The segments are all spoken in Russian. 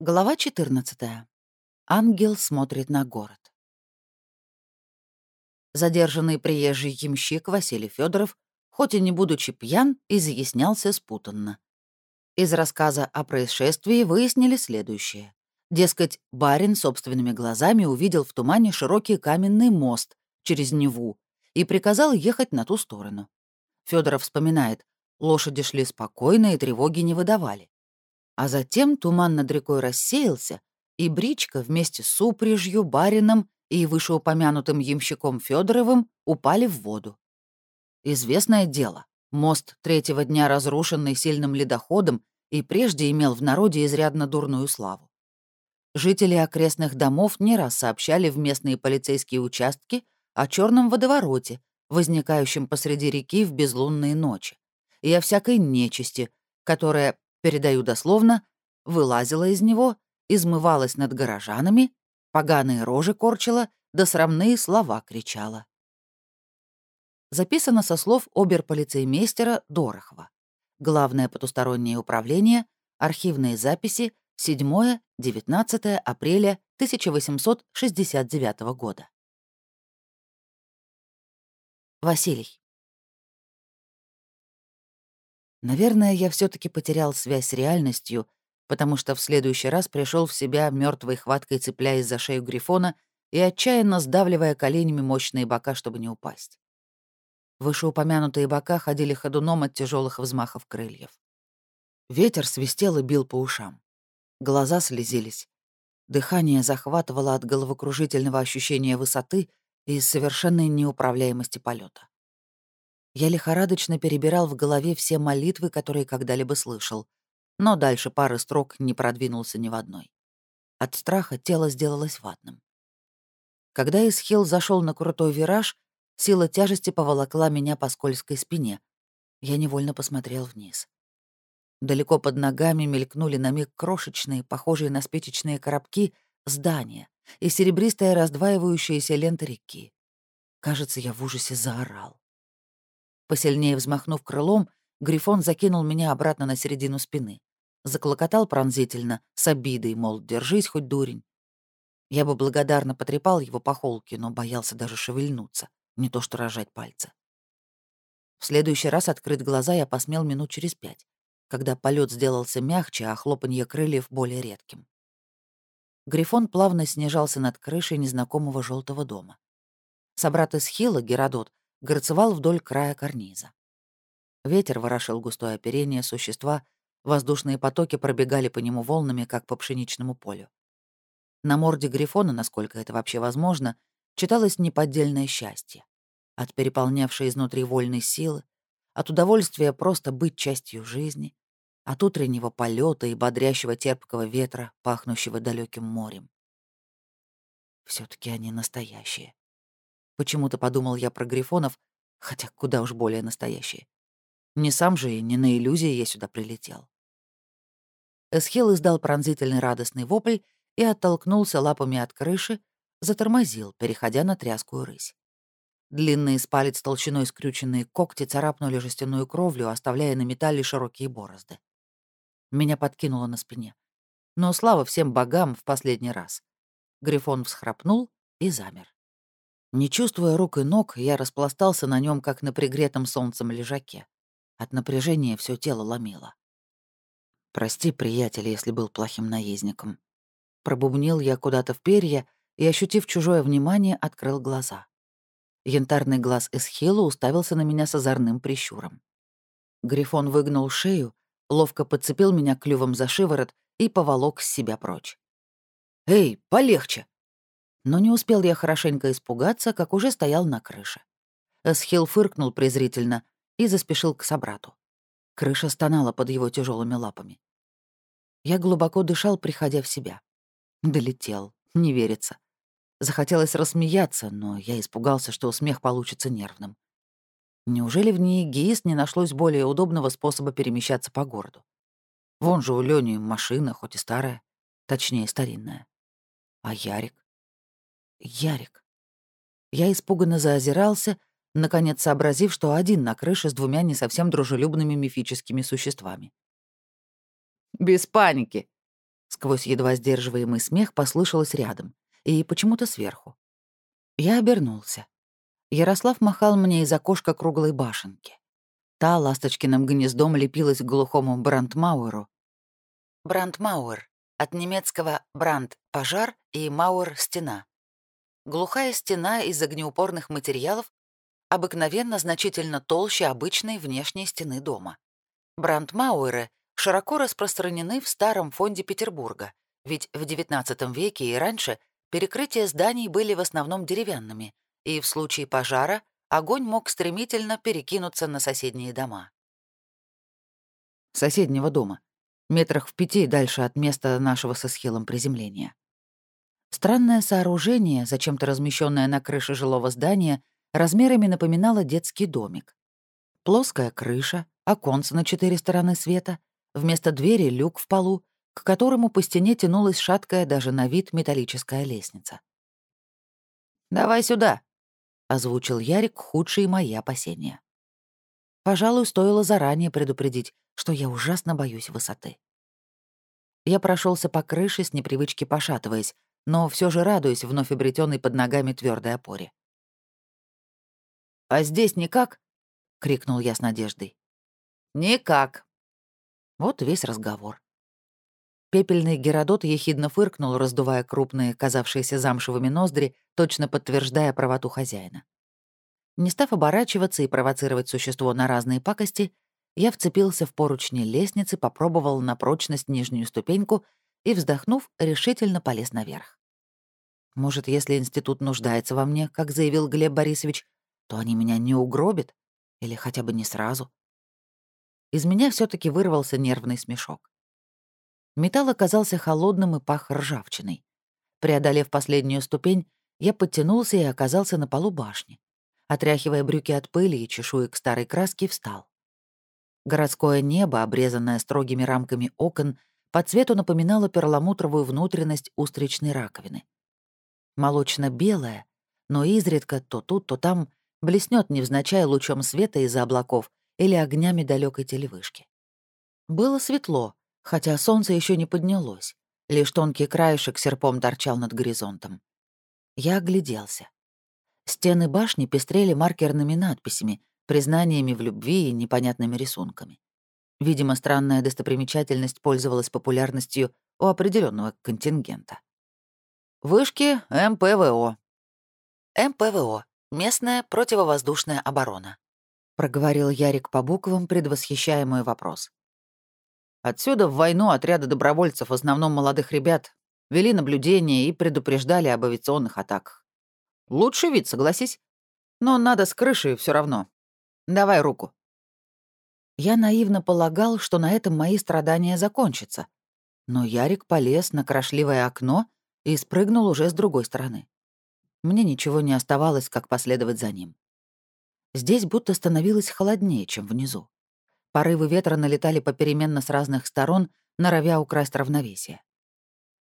Глава 14. Ангел смотрит на город. Задержанный приезжий ямщик Василий Федоров, хоть и не будучи пьян, изъяснялся спутанно. Из рассказа о происшествии выяснили следующее. Дескать, барин собственными глазами увидел в тумане широкий каменный мост через Неву и приказал ехать на ту сторону. Федоров вспоминает, лошади шли спокойно и тревоги не выдавали. А затем туман над рекой рассеялся, и бричка вместе с упряжью, барином и вышеупомянутым ямщиком Федоровым упали в воду. Известное дело, мост третьего дня, разрушенный сильным ледоходом, и прежде имел в народе изрядно дурную славу. Жители окрестных домов не раз сообщали в местные полицейские участки о черном водовороте, возникающем посреди реки в безлунные ночи, и о всякой нечисти, которая передаю дословно, вылазила из него, измывалась над горожанами, поганые рожи корчила, да срамные слова кричала. Записано со слов оберполицеймейстера Дорохова. Главное потустороннее управление, архивные записи, 7-19 апреля 1869 года. Василий. Наверное, я все таки потерял связь с реальностью, потому что в следующий раз пришел в себя мертвой хваткой, цепляясь за шею Грифона и отчаянно сдавливая коленями мощные бока, чтобы не упасть. Вышеупомянутые бока ходили ходуном от тяжелых взмахов крыльев. Ветер свистел и бил по ушам. Глаза слезились. Дыхание захватывало от головокружительного ощущения высоты и совершенной неуправляемости полета. Я лихорадочно перебирал в голове все молитвы, которые когда-либо слышал, но дальше пары строк не продвинулся ни в одной. От страха тело сделалось ватным. Когда Исхил зашел на крутой вираж, сила тяжести поволокла меня по скользкой спине. Я невольно посмотрел вниз. Далеко под ногами мелькнули на миг крошечные, похожие на спичечные коробки, здания и серебристая раздваивающаяся лента реки. Кажется, я в ужасе заорал. Посильнее взмахнув крылом, Грифон закинул меня обратно на середину спины. Заклокотал пронзительно, с обидой, мол, держись хоть дурень. Я бы благодарно потрепал его по холке, но боялся даже шевельнуться, не то что рожать пальцы. В следующий раз открыть глаза я посмел минут через пять, когда полет сделался мягче, а хлопанье крыльев более редким. Грифон плавно снижался над крышей незнакомого желтого дома. Собрат из Хила, Геродот, горцевал вдоль края карниза. Ветер ворошил густое оперение существа, воздушные потоки пробегали по нему волнами, как по пшеничному полю. На морде Грифона, насколько это вообще возможно, читалось неподдельное счастье. От переполнявшей изнутри вольной силы, от удовольствия просто быть частью жизни, от утреннего полета и бодрящего терпкого ветра, пахнущего далеким морем. все таки они настоящие. Почему-то подумал я про грифонов, хотя куда уж более настоящие. Не сам же и не на иллюзии я сюда прилетел. Эсхил издал пронзительный радостный вопль и оттолкнулся лапами от крыши, затормозил, переходя на тряскую рысь. Длинные с палец толщиной скрюченные когти царапнули жестяную кровлю, оставляя на металле широкие борозды. Меня подкинуло на спине. Но слава всем богам в последний раз. Грифон всхрапнул и замер. Не чувствуя рук и ног, я распластался на нем, как на пригретом солнцем лежаке. От напряжения все тело ломило. «Прости, приятель, если был плохим наездником». Пробубнил я куда-то в перья и, ощутив чужое внимание, открыл глаза. Янтарный глаз Эсхила уставился на меня с озорным прищуром. Грифон выгнул шею, ловко подцепил меня клювом за шиворот и поволок с себя прочь. «Эй, полегче!» Но не успел я хорошенько испугаться, как уже стоял на крыше. Эсхил фыркнул презрительно и заспешил к собрату. Крыша стонала под его тяжелыми лапами. Я глубоко дышал, приходя в себя. Долетел, не верится. Захотелось рассмеяться, но я испугался, что смех получится нервным. Неужели в ней ГИС не нашлось более удобного способа перемещаться по городу? Вон же у Лёни машина, хоть и старая, точнее, старинная. А Ярик? Ярик. Я испуганно заозирался, наконец сообразив, что один на крыше с двумя не совсем дружелюбными мифическими существами. «Без паники!» Сквозь едва сдерживаемый смех послышалось рядом и почему-то сверху. Я обернулся. Ярослав махал мне из окошка круглой башенки. Та ласточкиным гнездом лепилась к глухому Брандмауэру. Брандмауэр — от немецкого «бранд» — пожар и «мауэр» — стена. Глухая стена из огнеупорных материалов обыкновенно значительно толще обычной внешней стены дома. Брандмауэры широко распространены в старом фонде Петербурга, ведь в XIX веке и раньше перекрытия зданий были в основном деревянными, и в случае пожара огонь мог стремительно перекинуться на соседние дома. Соседнего дома, метрах в пяти дальше от места нашего со схилом приземления. Странное сооружение, зачем-то размещенное на крыше жилого здания, размерами напоминало детский домик. Плоская крыша, оконце на четыре стороны света, вместо двери люк в полу, к которому по стене тянулась шаткая даже на вид металлическая лестница. «Давай сюда», — озвучил Ярик худшие мои опасения. Пожалуй, стоило заранее предупредить, что я ужасно боюсь высоты. Я прошелся по крыше с непривычки пошатываясь, но все же радуюсь вновь обретенной под ногами твердой опоре. «А здесь никак?» — крикнул я с надеждой. «Никак». Вот весь разговор. Пепельный Геродот ехидно фыркнул, раздувая крупные, казавшиеся замшевыми ноздри, точно подтверждая правоту хозяина. Не став оборачиваться и провоцировать существо на разные пакости, я вцепился в поручни лестницы, попробовал на прочность нижнюю ступеньку и, вздохнув, решительно полез наверх. Может, если институт нуждается во мне, как заявил Глеб Борисович, то они меня не угробят? Или хотя бы не сразу? Из меня все таки вырвался нервный смешок. Металл оказался холодным и пах ржавчиной. Преодолев последнюю ступень, я подтянулся и оказался на полу башни. Отряхивая брюки от пыли и чешуек старой краски, встал. Городское небо, обрезанное строгими рамками окон, по цвету напоминало перламутровую внутренность устричной раковины молочно-белая, но изредка то тут, то там блеснет невзначай лучом света из-за облаков или огнями далекой телевышки. Было светло, хотя солнце еще не поднялось, лишь тонкий краешек серпом торчал над горизонтом. Я огляделся. Стены башни пестрели маркерными надписями, признаниями в любви и непонятными рисунками. Видимо, странная достопримечательность пользовалась популярностью у определенного контингента. Вышки МПВО. МПВО. Местная противовоздушная оборона. Проговорил Ярик по буквам, предвосхищая мой вопрос. Отсюда в войну отряды добровольцев, в основном молодых ребят, вели наблюдение и предупреждали об авиационных атаках. Лучший вид, согласись. Но надо с крышей все равно. Давай руку. Я наивно полагал, что на этом мои страдания закончатся. Но Ярик полез на крошливое окно — и спрыгнул уже с другой стороны. Мне ничего не оставалось, как последовать за ним. Здесь будто становилось холоднее, чем внизу. Порывы ветра налетали попеременно с разных сторон, норовя украсть равновесие.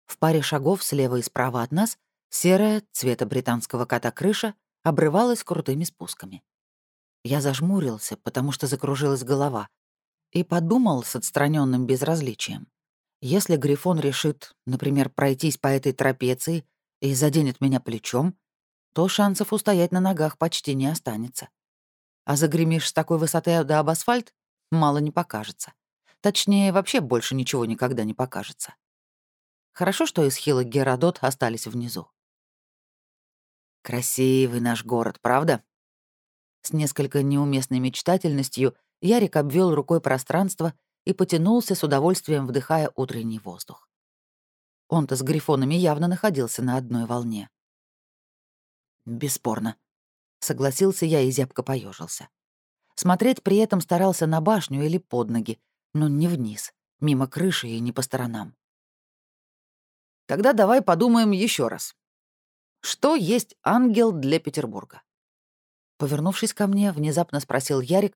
В паре шагов слева и справа от нас серая, цвета британского кота крыша, обрывалась крутыми спусками. Я зажмурился, потому что закружилась голова, и подумал с отстраненным безразличием. Если Грифон решит, например, пройтись по этой трапеции и заденет меня плечом, то шансов устоять на ногах почти не останется. А загремишь с такой высоты до об асфальт, мало не покажется. Точнее, вообще больше ничего никогда не покажется. Хорошо, что Исхил и Геродот остались внизу. Красивый наш город, правда? С несколько неуместной мечтательностью Ярик обвел рукой пространство и потянулся с удовольствием, вдыхая утренний воздух. Он-то с грифонами явно находился на одной волне. «Бесспорно», — согласился я и зябко поежился. Смотреть при этом старался на башню или под ноги, но не вниз, мимо крыши и не по сторонам. Тогда давай подумаем еще раз. Что есть ангел для Петербурга? Повернувшись ко мне, внезапно спросил Ярик,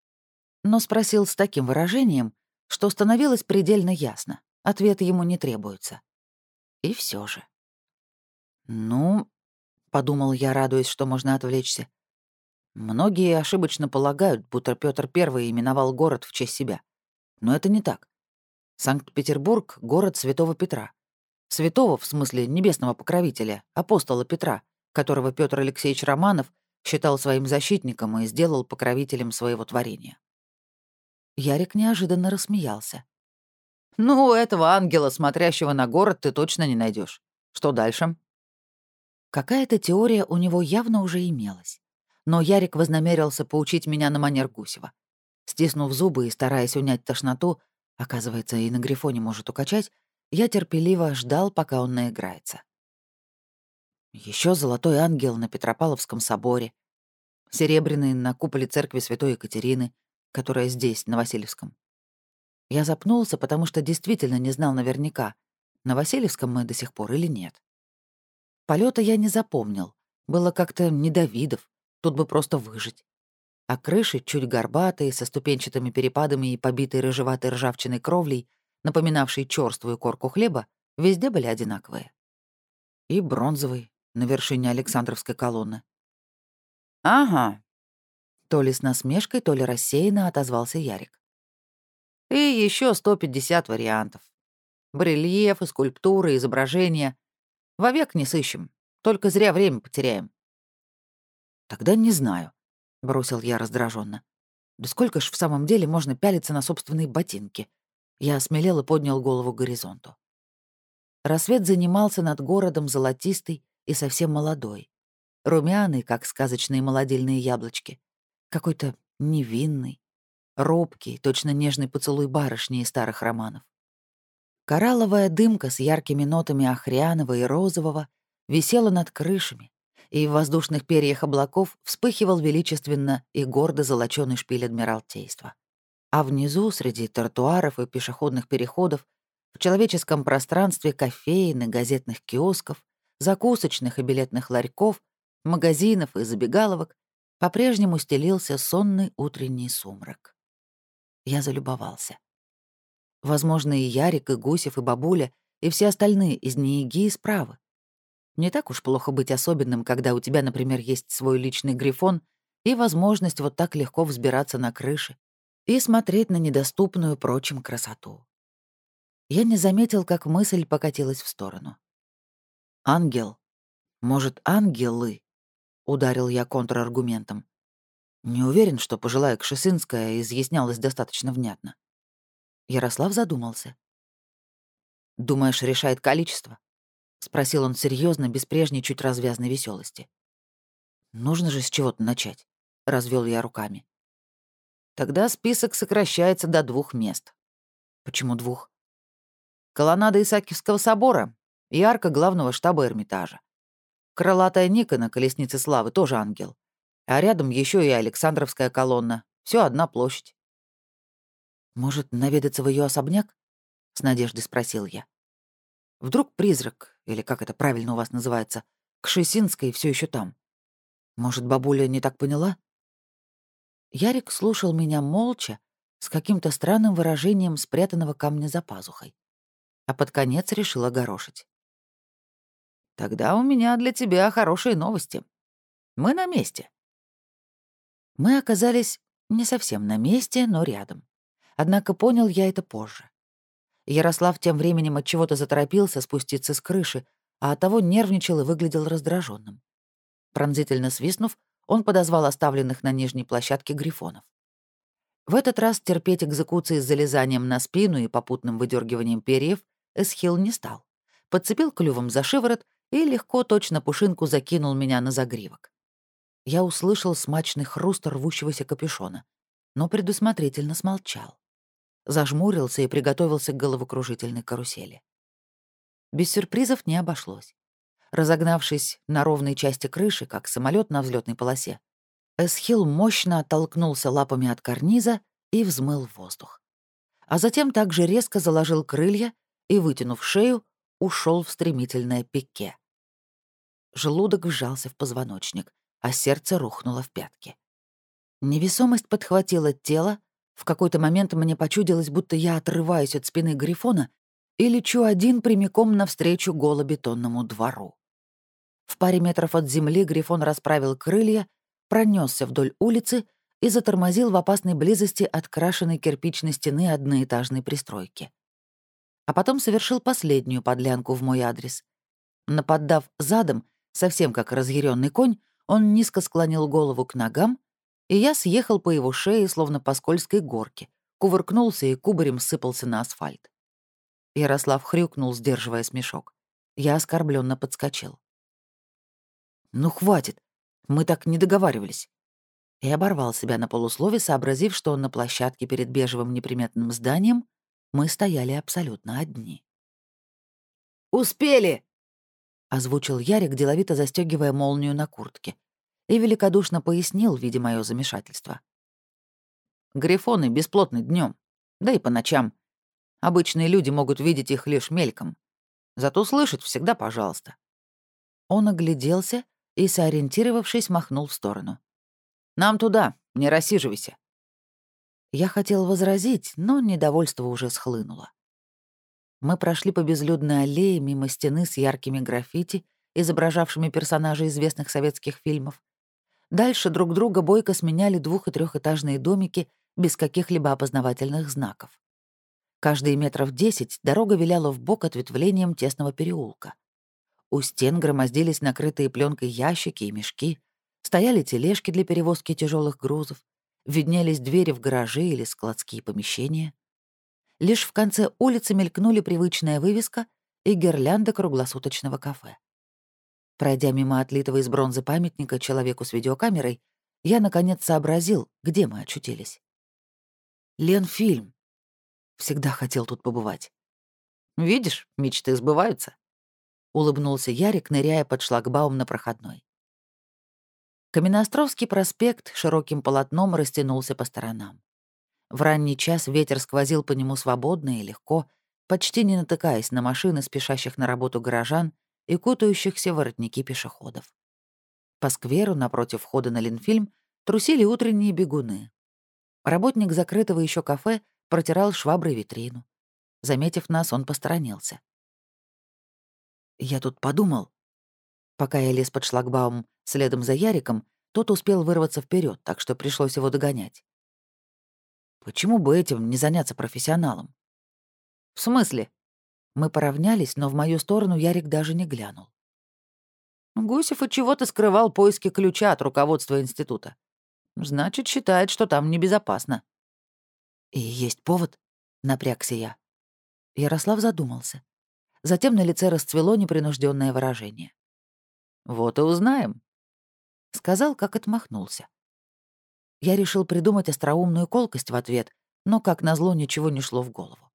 но спросил с таким выражением, что становилось предельно ясно. Ответ ему не требуется. И все же. «Ну», — подумал я, радуясь, что можно отвлечься, «многие ошибочно полагают, будто Петр I именовал город в честь себя. Но это не так. Санкт-Петербург — город Святого Петра, Святого, в смысле небесного покровителя, апостола Петра, которого Петр Алексеевич Романов считал своим защитником и сделал покровителем своего творения. Ярик неожиданно рассмеялся. «Ну, этого ангела, смотрящего на город, ты точно не найдешь. Что дальше?» Какая-то теория у него явно уже имелась. Но Ярик вознамерился поучить меня на манер Гусева. Стиснув зубы и стараясь унять тошноту, оказывается, и на грифоне может укачать, я терпеливо ждал, пока он наиграется. Еще золотой ангел на Петропавловском соборе, серебряный на куполе церкви Святой Екатерины, которая здесь, на Васильевском. Я запнулся, потому что действительно не знал наверняка, на Васильевском мы до сих пор или нет. Полета я не запомнил. Было как-то не до. Тут бы просто выжить. А крыши, чуть горбатые, со ступенчатыми перепадами и побитой рыжеватой ржавчиной кровлей, напоминавшей черствую корку хлеба, везде были одинаковые. И бронзовый, на вершине Александровской колонны. «Ага», — то ли с насмешкой, то ли рассеянно отозвался Ярик. «И еще 150 вариантов. Барельефы, скульптуры, изображения. Вовек не сыщем. Только зря время потеряем». «Тогда не знаю», — бросил я раздраженно. «Да сколько ж в самом деле можно пялиться на собственные ботинки?» Я осмелел и поднял голову к горизонту. Рассвет занимался над городом золотистый и совсем молодой. Румяный, как сказочные молодильные яблочки. Какой-то невинный, робкий, точно нежный поцелуй барышни из старых романов. Коралловая дымка с яркими нотами охряного и розового висела над крышами, и в воздушных перьях облаков вспыхивал величественно и гордо золочёный шпиль Адмиралтейства. А внизу, среди тротуаров и пешеходных переходов, в человеческом пространстве кофеин и газетных киосков, закусочных и билетных ларьков, магазинов и забегаловок по-прежнему стелился сонный утренний сумрак. Я залюбовался. Возможно, и Ярик, и Гусев, и Бабуля, и все остальные из НИИГИ справа. Не так уж плохо быть особенным, когда у тебя, например, есть свой личный грифон и возможность вот так легко взбираться на крыши и смотреть на недоступную прочим красоту. Я не заметил, как мысль покатилась в сторону. «Ангел. Может, ангелы?» — ударил я контраргументом. Не уверен, что пожилая Кшесинская изъяснялась достаточно внятно. Ярослав задумался. «Думаешь, решает количество?» — спросил он серьезно, без прежней чуть развязной веселости. «Нужно же с чего-то начать», — развел я руками. «Тогда список сокращается до двух мест». «Почему двух?» «Колоннада Исаакиевского собора и арка главного штаба Эрмитажа. Крылатая Ника на колеснице славы тоже ангел. А рядом еще и Александровская колонна. Все одна площадь. «Может, наведаться в ее особняк?» — с надеждой спросил я. «Вдруг призрак, или как это правильно у вас называется, Кшесинской все еще там? Может, бабуля не так поняла?» Ярик слушал меня молча, с каким-то странным выражением спрятанного камня за пазухой. А под конец решил огорошить. «Тогда у меня для тебя хорошие новости. Мы на месте». Мы оказались не совсем на месте, но рядом. Однако понял я это позже. Ярослав тем временем от чего-то заторопился спуститься с крыши, а оттого нервничал и выглядел раздраженным. Пронзительно свистнув, он подозвал оставленных на нижней площадке грифонов. В этот раз терпеть экзекуции с залезанием на спину и попутным выдергиванием перьев Эсхил не стал. Подцепил клювом за шиворот и легко точно пушинку закинул меня на загривок. Я услышал смачный хруст рвущегося капюшона, но предусмотрительно смолчал зажмурился и приготовился к головокружительной карусели. Без сюрпризов не обошлось. Разогнавшись на ровной части крыши, как самолет на взлетной полосе, Эсхил мощно оттолкнулся лапами от карниза и взмыл в воздух. А затем также резко заложил крылья и, вытянув шею, ушел в стремительное пике. Желудок вжался в позвоночник, а сердце рухнуло в пятки. Невесомость подхватила тело, в какой-то момент мне почудилось, будто я отрываюсь от спины Грифона и лечу один прямиком навстречу голобетонному двору. В паре метров от земли Грифон расправил крылья, пронесся вдоль улицы и затормозил в опасной близости от крашенной кирпичной стены одноэтажной пристройки. а потом совершил последнюю подлянку в мой адрес. Наподдав задом, совсем как разъяренный конь, он низко склонил голову к ногам, и я съехал по его шее, словно по скользкой горке, кувыркнулся и кубарем сыпался на асфальт. Ярослав хрюкнул, сдерживая смешок. Я оскорбленно подскочил. «Ну, хватит. Мы так не договаривались». И оборвал себя на полуслове, сообразив, что на площадке перед бежевым неприметным зданием мы стояли абсолютно одни. «Успели!» — озвучил Ярик, деловито застегивая молнию на куртке, и великодушно пояснил, видя мое замешательство. «Грифоны бесплотны днем, да и по ночам. Обычные люди могут видеть их лишь мельком. Зато слышать всегда пожалуйста». Он огляделся и, сориентировавшись, махнул в сторону. «Нам туда, не рассиживайся». Я хотел возразить, но недовольство уже схлынуло. Мы прошли по безлюдной аллее мимо стены с яркими граффити, изображавшими персонажей известных советских фильмов. Дальше друг друга бойко сменяли двух- и трехэтажные домики без каких-либо опознавательных знаков. Каждые метров десять дорога виляла вбок ответвлением тесного переулка. У стен громоздились накрытые пленкой ящики и мешки, стояли тележки для перевозки тяжелых грузов, виднелись двери в гаражи или складские помещения. Лишь в конце улицы мелькнули привычная вывеска и гирлянда круглосуточного кафе. Пройдя мимо отлитого из бронзы памятника человеку с видеокамерой, я, наконец, сообразил, где мы очутились. Ленфильм. Всегда хотел тут побывать. «Видишь, мечты сбываются», — улыбнулся Ярик, ныряя под шлагбаум на проходной. Каменноостровский проспект широким полотном растянулся по сторонам. В ранний час ветер сквозил по нему свободно и легко, почти не натыкаясь на машины, спешащих на работу горожан и кутающихся воротники пешеходов. По скверу напротив входа на Ленфильм трусили утренние бегуны. Работник закрытого еще кафе протирал шваброй витрину. Заметив нас, он посторонился. «Я тут подумал». Пока я лез под шлагбаум следом за Яриком, тот успел вырваться вперед, так что пришлось его догонять. «Почему бы этим не заняться профессионалом?» «В смысле?» Мы поравнялись, но в мою сторону Ярик даже не глянул. Гусев от чего-то скрывал поиски ключа от руководства института. Значит, считает, что там небезопасно. «И есть повод?» — напрягся я. Ярослав задумался. Затем на лице расцвело непринужденное выражение. «Вот и узнаем», — сказал, как отмахнулся. Я решил придумать остроумную колкость в ответ, но, как назло, ничего не шло в голову.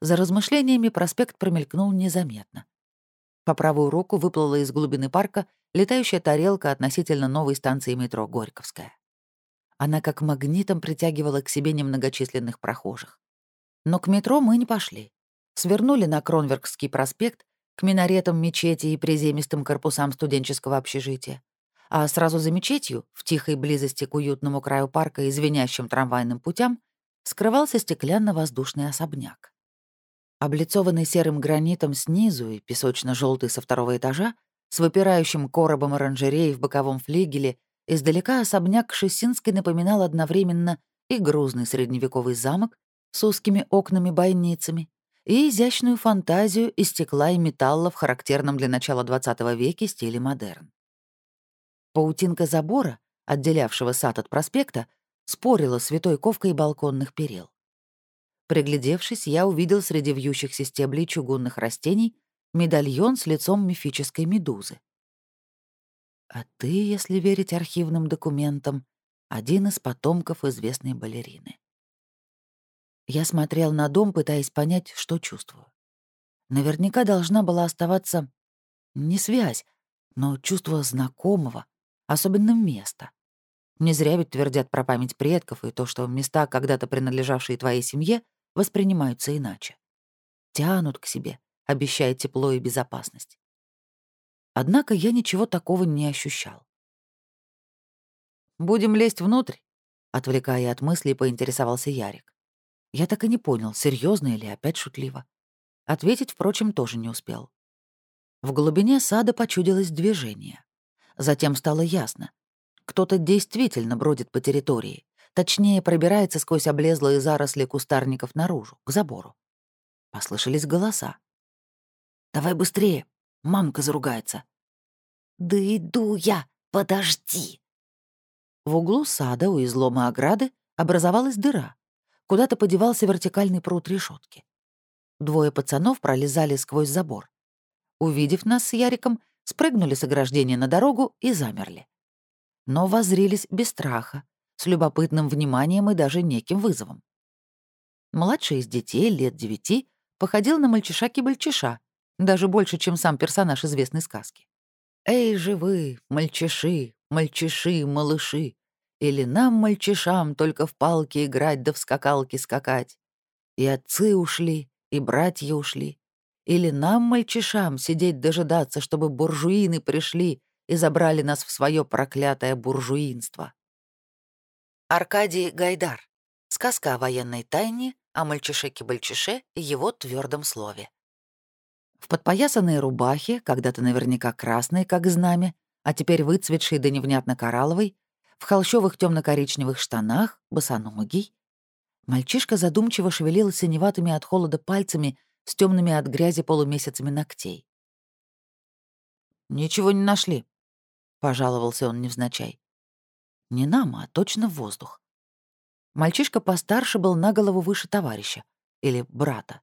За размышлениями проспект промелькнул незаметно. По правую руку выплыла из глубины парка летающая тарелка относительно новой станции метро Горьковская. Она как магнитом притягивала к себе немногочисленных прохожих. Но к метро мы не пошли. Свернули на Кронверкский проспект, к минаретам мечети и приземистым корпусам студенческого общежития. А сразу за мечетью, в тихой близости к уютному краю парка и звенящим трамвайным путям, скрывался стеклянно-воздушный особняк. Облицованный серым гранитом снизу и песочно желтый со второго этажа, с выпирающим коробом оранжереи в боковом флигеле Издалека особняк Шесинской напоминал одновременно и грузный средневековый замок с узкими окнами-бойницами, и изящную фантазию из стекла и металла в характерном для начала XX века стиле модерн. Паутинка забора, отделявшего сад от проспекта, спорила с витой ковкой балконных перил. Приглядевшись, я увидел среди вьющихся стеблей чугунных растений медальон с лицом мифической медузы. А ты, если верить архивным документам, один из потомков известной балерины. Я смотрел на дом, пытаясь понять, что чувствую. Наверняка должна была оставаться не связь, но чувство знакомого, особенно места. Не зря ведь твердят про память предков и то, что места, когда-то принадлежавшие твоей семье, воспринимаются иначе. Тянут к себе, обещая тепло и безопасность. Однако я ничего такого не ощущал. «Будем лезть внутрь?» — отвлекая от мыслей, поинтересовался Ярик. Я так и не понял, серьезно или опять шутливо. Ответить, впрочем, тоже не успел. В глубине сада почудилось движение. Затем стало ясно. Кто-то действительно бродит по территории, точнее, пробирается сквозь облезлые заросли кустарников наружу, к забору. Послышались голоса. «Давай быстрее, мамка заругается». «Да иду я, подожди!» В углу сада у излома ограды образовалась дыра. Куда-то подевался вертикальный пруд решетки. Двое пацанов пролезали сквозь забор. Увидев нас с Яриком, спрыгнули с ограждения на дорогу и замерли. Но воззрились без страха, с любопытным вниманием и даже неким вызовом. Младший из детей, лет девяти, походил на мальчиша-кибальчиша, даже больше, чем сам персонаж известной сказки. «Эй же вы, мальчиши, мальчиши, малыши, или нам, мальчишам, только в палки играть да в скакалки скакать. И отцы ушли, и братья ушли. Или нам, мальчишам, сидеть дожидаться, чтобы буржуины пришли и забрали нас в свое проклятое буржуинство. Аркадий Гайдар. Сказка о военной тайне, о мальчише-кибальчише и его твердом слове. В подпоясанной рубахе, когда-то наверняка красной, как знамя, а теперь выцветшей до невнятно коралловой, в холщовых темно коричневых штанах, босоногий. Мальчишка задумчиво шевелил синеватыми от холода пальцами с темными от грязи полумесяцами ногтей. «Ничего не нашли», — пожаловался он невзначай. «Не нам, а точно в воздух». Мальчишка постарше был на голову выше товарища, или брата,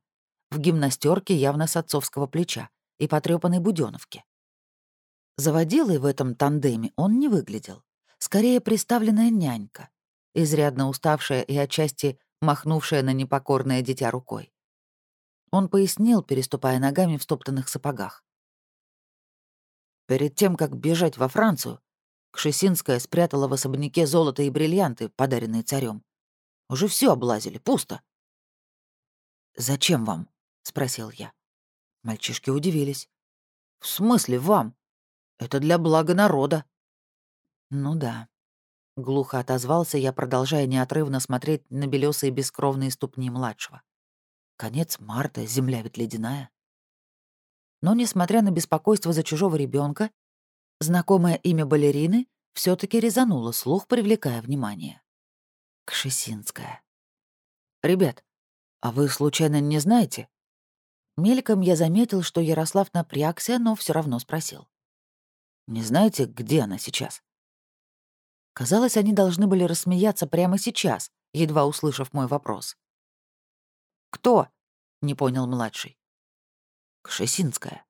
в гимнастерке явно с отцовского плеча и потрёпанной будёновке. Заводилой в этом тандеме он не выглядел скорее приставленная нянька, изрядно уставшая и отчасти махнувшая на непокорное дитя рукой. Он пояснил, переступая ногами в стоптанных сапогах. Перед тем, как бежать во Францию, Кшесинская спрятала в особняке золото и бриллианты, подаренные царем. Уже все облазили, пусто. «Зачем вам?» — спросил я. Мальчишки удивились. «В смысле вам? Это для блага народа». «Ну да». Глухо отозвался я, продолжая неотрывно смотреть на белёсые бескровные ступни младшего. Конец марта, земля ведь ледяная. Но, несмотря на беспокойство за чужого ребенка, знакомое имя балерины все таки резануло слух, привлекая внимание. Кшесинская. «Ребят, а вы случайно не знаете?» Мельком я заметил, что Ярослав напрягся, но все равно спросил. «Не знаете, где она сейчас?» Казалось, они должны были рассмеяться прямо сейчас, едва услышав мой вопрос. «Кто?» — не понял младший. «Кшесинская».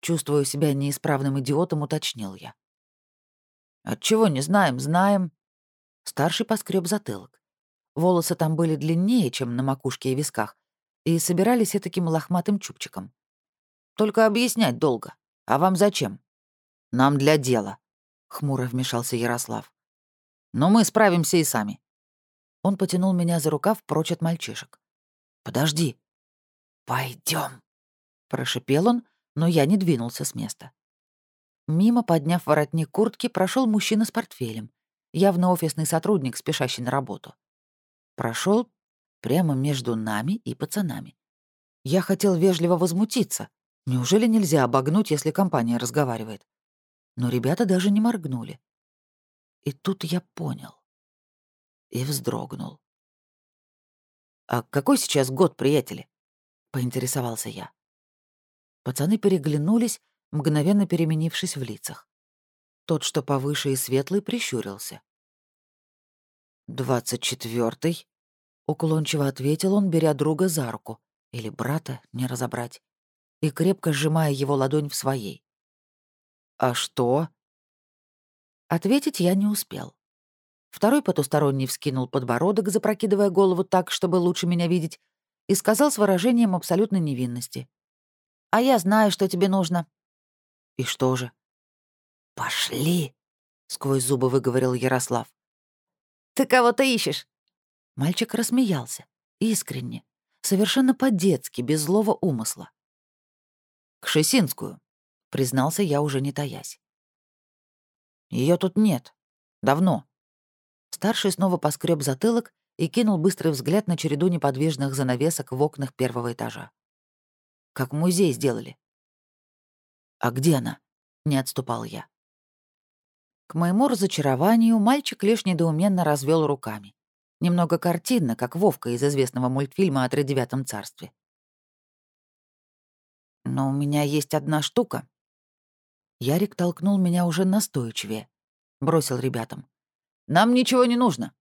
Чувствуя себя неисправным идиотом, уточнил я. «Отчего не знаем, знаем». Старший поскреб затылок. Волосы там были длиннее, чем на макушке и висках, и собирались таким лохматым чубчиком. «Только объяснять долго. А вам зачем?» «Нам для дела», — хмуро вмешался Ярослав. Но мы справимся и сами». Он потянул меня за рукав прочь от мальчишек. «Подожди». Пойдем, прошипел он, но я не двинулся с места. Мимо, подняв воротник куртки, прошел мужчина с портфелем, явно офисный сотрудник, спешащий на работу. Прошел прямо между нами и пацанами. Я хотел вежливо возмутиться. Неужели нельзя обогнуть, если компания разговаривает? Но ребята даже не моргнули. И тут я понял. И вздрогнул. «А какой сейчас год, приятели?» — поинтересовался я. Пацаны переглянулись, мгновенно переменившись в лицах. Тот, что повыше и светлый, прищурился. «Двадцать четвертый», — уклончиво ответил он, беря друга за руку, или брата, не разобрать, и крепко сжимая его ладонь в своей. «А что?» Ответить я не успел. Второй потусторонний вскинул подбородок, запрокидывая голову так, чтобы лучше меня видеть, и сказал с выражением абсолютной невинности. «А я знаю, что тебе нужно». «И что же?» «Пошли», — сквозь зубы выговорил Ярослав. «Ты кого-то ищешь?» Мальчик рассмеялся, искренне, совершенно по-детски, без злого умысла. «К Шесинскую», — признался я, уже не таясь. Ее тут нет. Давно». Старший снова поскреб затылок и кинул быстрый взгляд на череду неподвижных занавесок в окнах первого этажа. «Как музей сделали». «А где она?» — не отступал я. К моему разочарованию мальчик лишь недоуменно развел руками. Немного картинно, как Вовка из известного мультфильма о тридевятом царстве. «Но у меня есть одна штука». Ярик толкнул меня уже настойчивее. Бросил ребятам. «Нам ничего не нужно».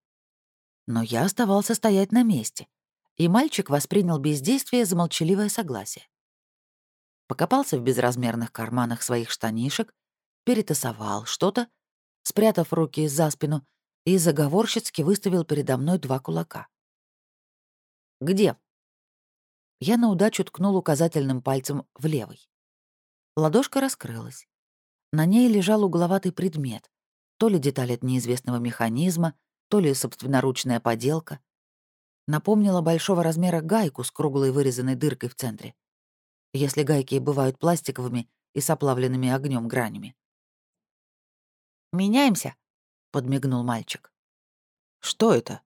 Но я оставался стоять на месте, и мальчик воспринял бездействие за молчаливое согласие. Покопался в безразмерных карманах своих штанишек, перетасовал что-то, спрятав руки за спину, и заговорщицки выставил передо мной два кулака. «Где?» Я на удачу ткнул указательным пальцем в левый. Ладошка раскрылась. На ней лежал угловатый предмет, то ли деталь от неизвестного механизма, то ли собственноручная поделка. Напомнила большого размера гайку с круглой вырезанной дыркой в центре. Если гайки бывают пластиковыми и с оплавленными огнем гранями. «Меняемся?» — подмигнул мальчик. «Что это?»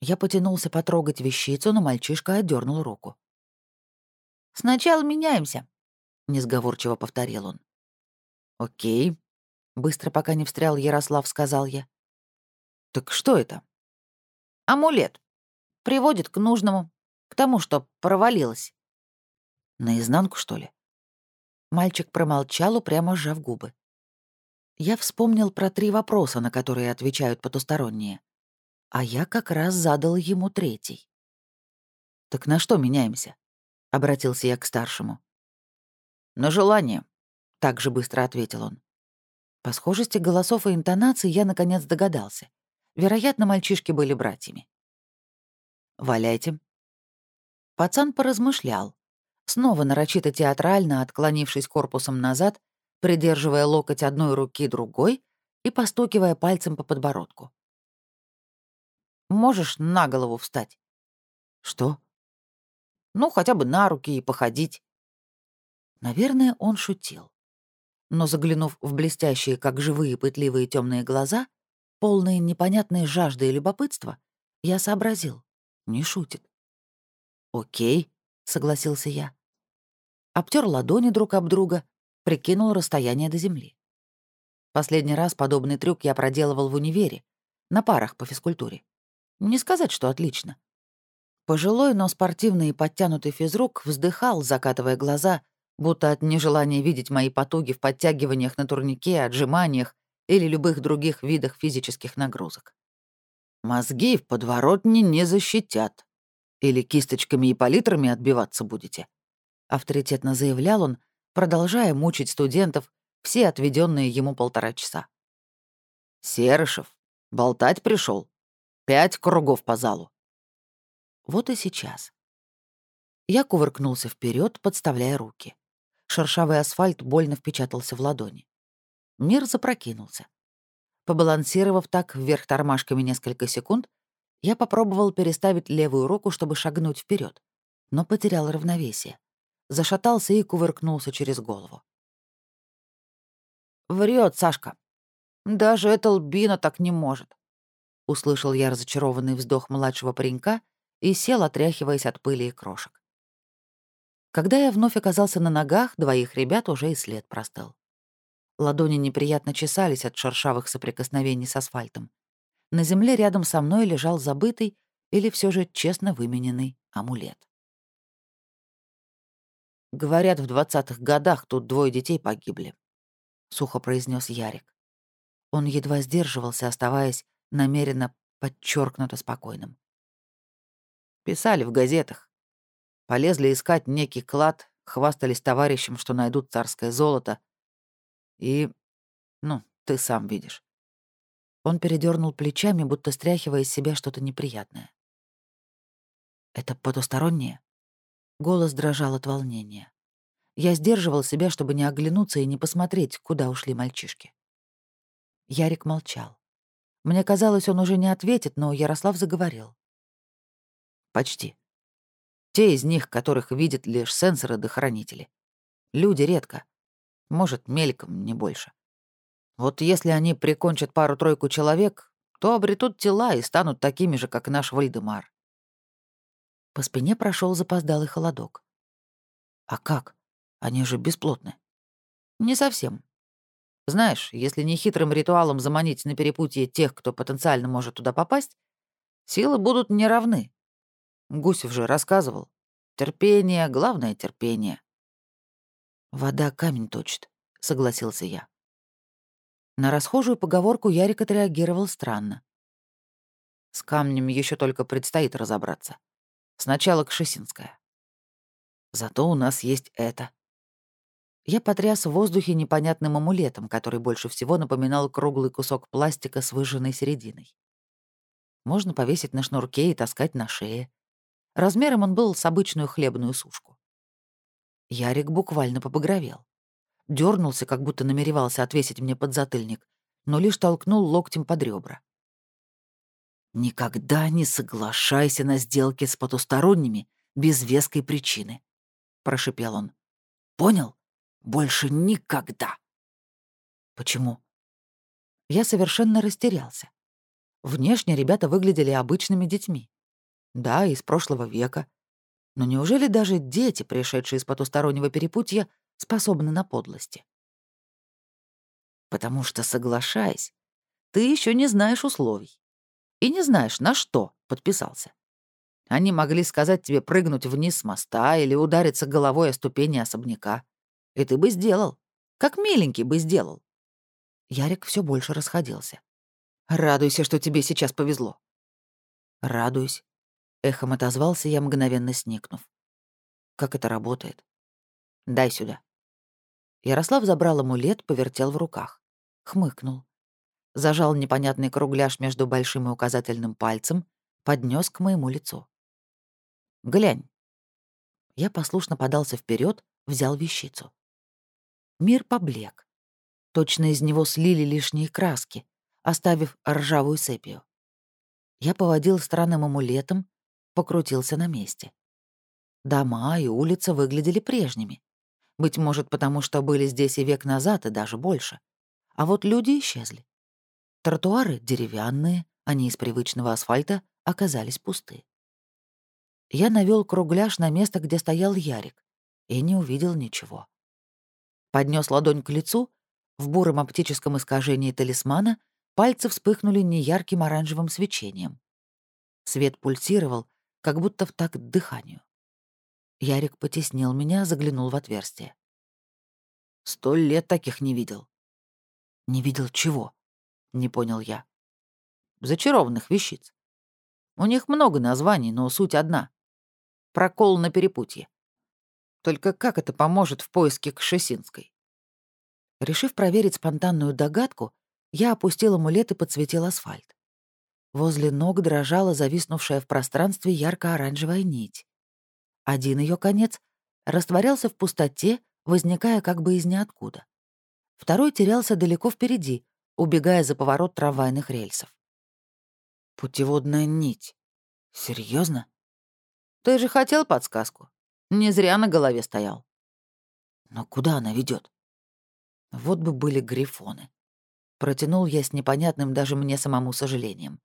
Я потянулся потрогать вещицу, но мальчишка отдернул руку. «Сначала меняемся», — несговорчиво повторил он. «Окей», — быстро пока не встрял Ярослав, сказал я. «Так что это?» «Амулет. Приводит к нужному, к тому, что провалилось». «Наизнанку, что ли?» Мальчик промолчал, упрямо сжав губы. Я вспомнил про три вопроса, на которые отвечают потусторонние. А я как раз задал ему третий. «Так на что меняемся?» — обратился я к старшему. «На желание», — так же быстро ответил он. По схожести голосов и интонаций я наконец догадался. Вероятно, мальчишки были братьями. «Валяйте». Пацан поразмышлял. Снова нарочито театрально, отклонившись корпусом назад, придерживая локоть одной руки другой и постукивая пальцем по подбородку. «Можешь на голову встать?» «Что?» «Ну, хотя бы на руки и походить». Наверное, он шутил. Но заглянув в блестящие, как живые пытливые темные глаза, полные непонятной жажды и любопытства, я сообразил. Не шутит. «Окей», — согласился я. Обтер ладони друг об друга, прикинул расстояние до земли. Последний раз подобный трюк я проделывал в универе, на парах по физкультуре. Не сказать, что отлично. Пожилой, но спортивный и подтянутый физрук вздыхал, закатывая глаза, будто от нежелания видеть мои потуги в подтягиваниях на турнике, отжиманиях или любых других видах физических нагрузок. «Мозги в подворотне не защитят. Или кисточками и палитрами отбиваться будете?» — авторитетно заявлял он, продолжая мучить студентов все отведенные ему полтора часа. «Серышев, болтать пришел. Пять кругов по залу». Вот и сейчас. Я кувыркнулся вперед, подставляя руки. Шершавый асфальт больно впечатался в ладони. Мир запрокинулся. Побалансировав так вверх тормашками несколько секунд, я попробовал переставить левую руку, чтобы шагнуть вперед, но потерял равновесие зашатался и кувыркнулся через голову. Врет Сашка. Даже эта лбина так не может. Услышал я разочарованный вздох младшего паренька и сел, отряхиваясь от пыли и крошек. Когда я вновь оказался на ногах, двоих ребят уже и след простыл. Ладони неприятно чесались от шершавых соприкосновений с асфальтом. На земле рядом со мной лежал забытый или все же честно вымененный амулет. Говорят, в двадцатых годах тут двое детей погибли», — сухо произнес Ярик. Он едва сдерживался, оставаясь намеренно подчеркнуто спокойным. Писали в газетах. Полезли искать некий клад, хвастались товарищам, что найдут царское золото. И, ну, ты сам видишь. Он передернул плечами, будто стряхивая из себя что-то неприятное. «Это потустороннее?» Голос дрожал от волнения. Я сдерживал себя, чтобы не оглянуться и не посмотреть, куда ушли мальчишки. Ярик молчал. Мне казалось, он уже не ответит, но Ярослав заговорил. «Почти. Те из них, которых видят лишь сенсоры да хранители. Люди редко. Может, мельком, не больше. Вот если они прикончат пару-тройку человек, то обретут тела и станут такими же, как наш Вальдемар. По спине прошел запоздалый холодок. «А как? Они же бесплотны». «Не совсем. Знаешь, если не хитрым ритуалом заманить на перепутье тех, кто потенциально может туда попасть, силы будут неравны. Гусев же рассказывал. Терпение, главное — терпение. «Вода камень точит», — согласился я. На расхожую поговорку Ярик отреагировал странно. С камнем еще только предстоит разобраться. Сначала Кшесинская. Зато у нас есть это. Я потряс в воздухе непонятным амулетом, который больше всего напоминал круглый кусок пластика с выжженной серединой. Можно повесить на шнурке и таскать на шее. Размером он был с обычную хлебную сушку. Ярик буквально побагровел. дернулся, как будто намеревался отвесить мне подзатыльник, но лишь толкнул локтем под ребра. «Никогда не соглашайся на сделки с потусторонними без веской причины», — прошипел он. «Понял? Больше никогда». «Почему?» Я совершенно растерялся. Внешне ребята выглядели обычными детьми. Да, из прошлого века. Но неужели даже дети, пришедшие из потустороннего перепутья, способны на подлости? Потому что, соглашаясь, ты еще не знаешь условий. И не знаешь, на что подписался. Они могли сказать тебе прыгнуть вниз с моста или удариться головой о ступени особняка. И ты бы сделал. Как миленький бы сделал. Ярик все больше расходился. «Радуйся, что тебе сейчас повезло». «Радуюсь», — эхом отозвался я, мгновенно сникнув. «Как это работает?» «Дай сюда». Ярослав забрал амулет, повертел в руках. Хмыкнул. Зажал непонятный кругляш между большим и указательным пальцем, поднес к моему лицу. «Глянь». Я послушно подался вперед, взял вещицу. Мир поблек. Точно из него слили лишние краски, оставив ржавую сепию. Я поводил странным амулетом, покрутился на месте. Дома и улица выглядели прежними. Быть может, потому что были здесь и век назад, и даже больше. А вот люди исчезли. Тротуары деревянные, они из привычного асфальта оказались пусты. Я навел кругляш на место, где стоял Ярик, и не увидел ничего. Поднес ладонь к лицу, в буром оптическом искажении талисмана Пальцы вспыхнули неярким оранжевым свечением. Свет пульсировал, как будто в такт дыханию. Ярик потеснил меня, заглянул в отверстие. «Сто лет таких не видел». «Не видел чего?» — не понял я. «Зачарованных вещиц. У них много названий, но суть одна. Прокол на перепутье. Только как это поможет в поиске Кшесинской?» Решив проверить спонтанную догадку, я опустил амулет и подсветил асфальт. Возле ног дрожала зависнувшая в пространстве ярко-оранжевая нить. Один ее конец растворялся в пустоте, возникая как бы из ниоткуда. Второй терялся далеко впереди, убегая за поворот трамвайных рельсов. «Путеводная нить. Серьезно? Ты же хотел подсказку. Не зря на голове стоял. Но куда она ведет? Вот бы были грифоны. Протянул я с непонятным даже мне самому сожалением.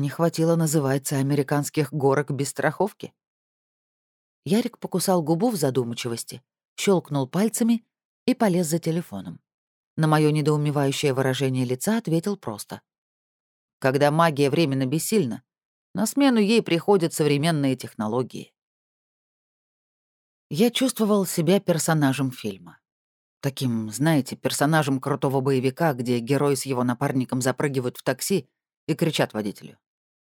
Не хватило, называется, американских горок без страховки. Ярик покусал губу в задумчивости, щелкнул пальцами и полез за телефоном. На мое недоумевающее выражение лица ответил просто. Когда магия временно бессильна, на смену ей приходят современные технологии. Я чувствовал себя персонажем фильма. Таким, знаете, персонажем крутого боевика, где герой с его напарником запрыгивают в такси и кричат водителю.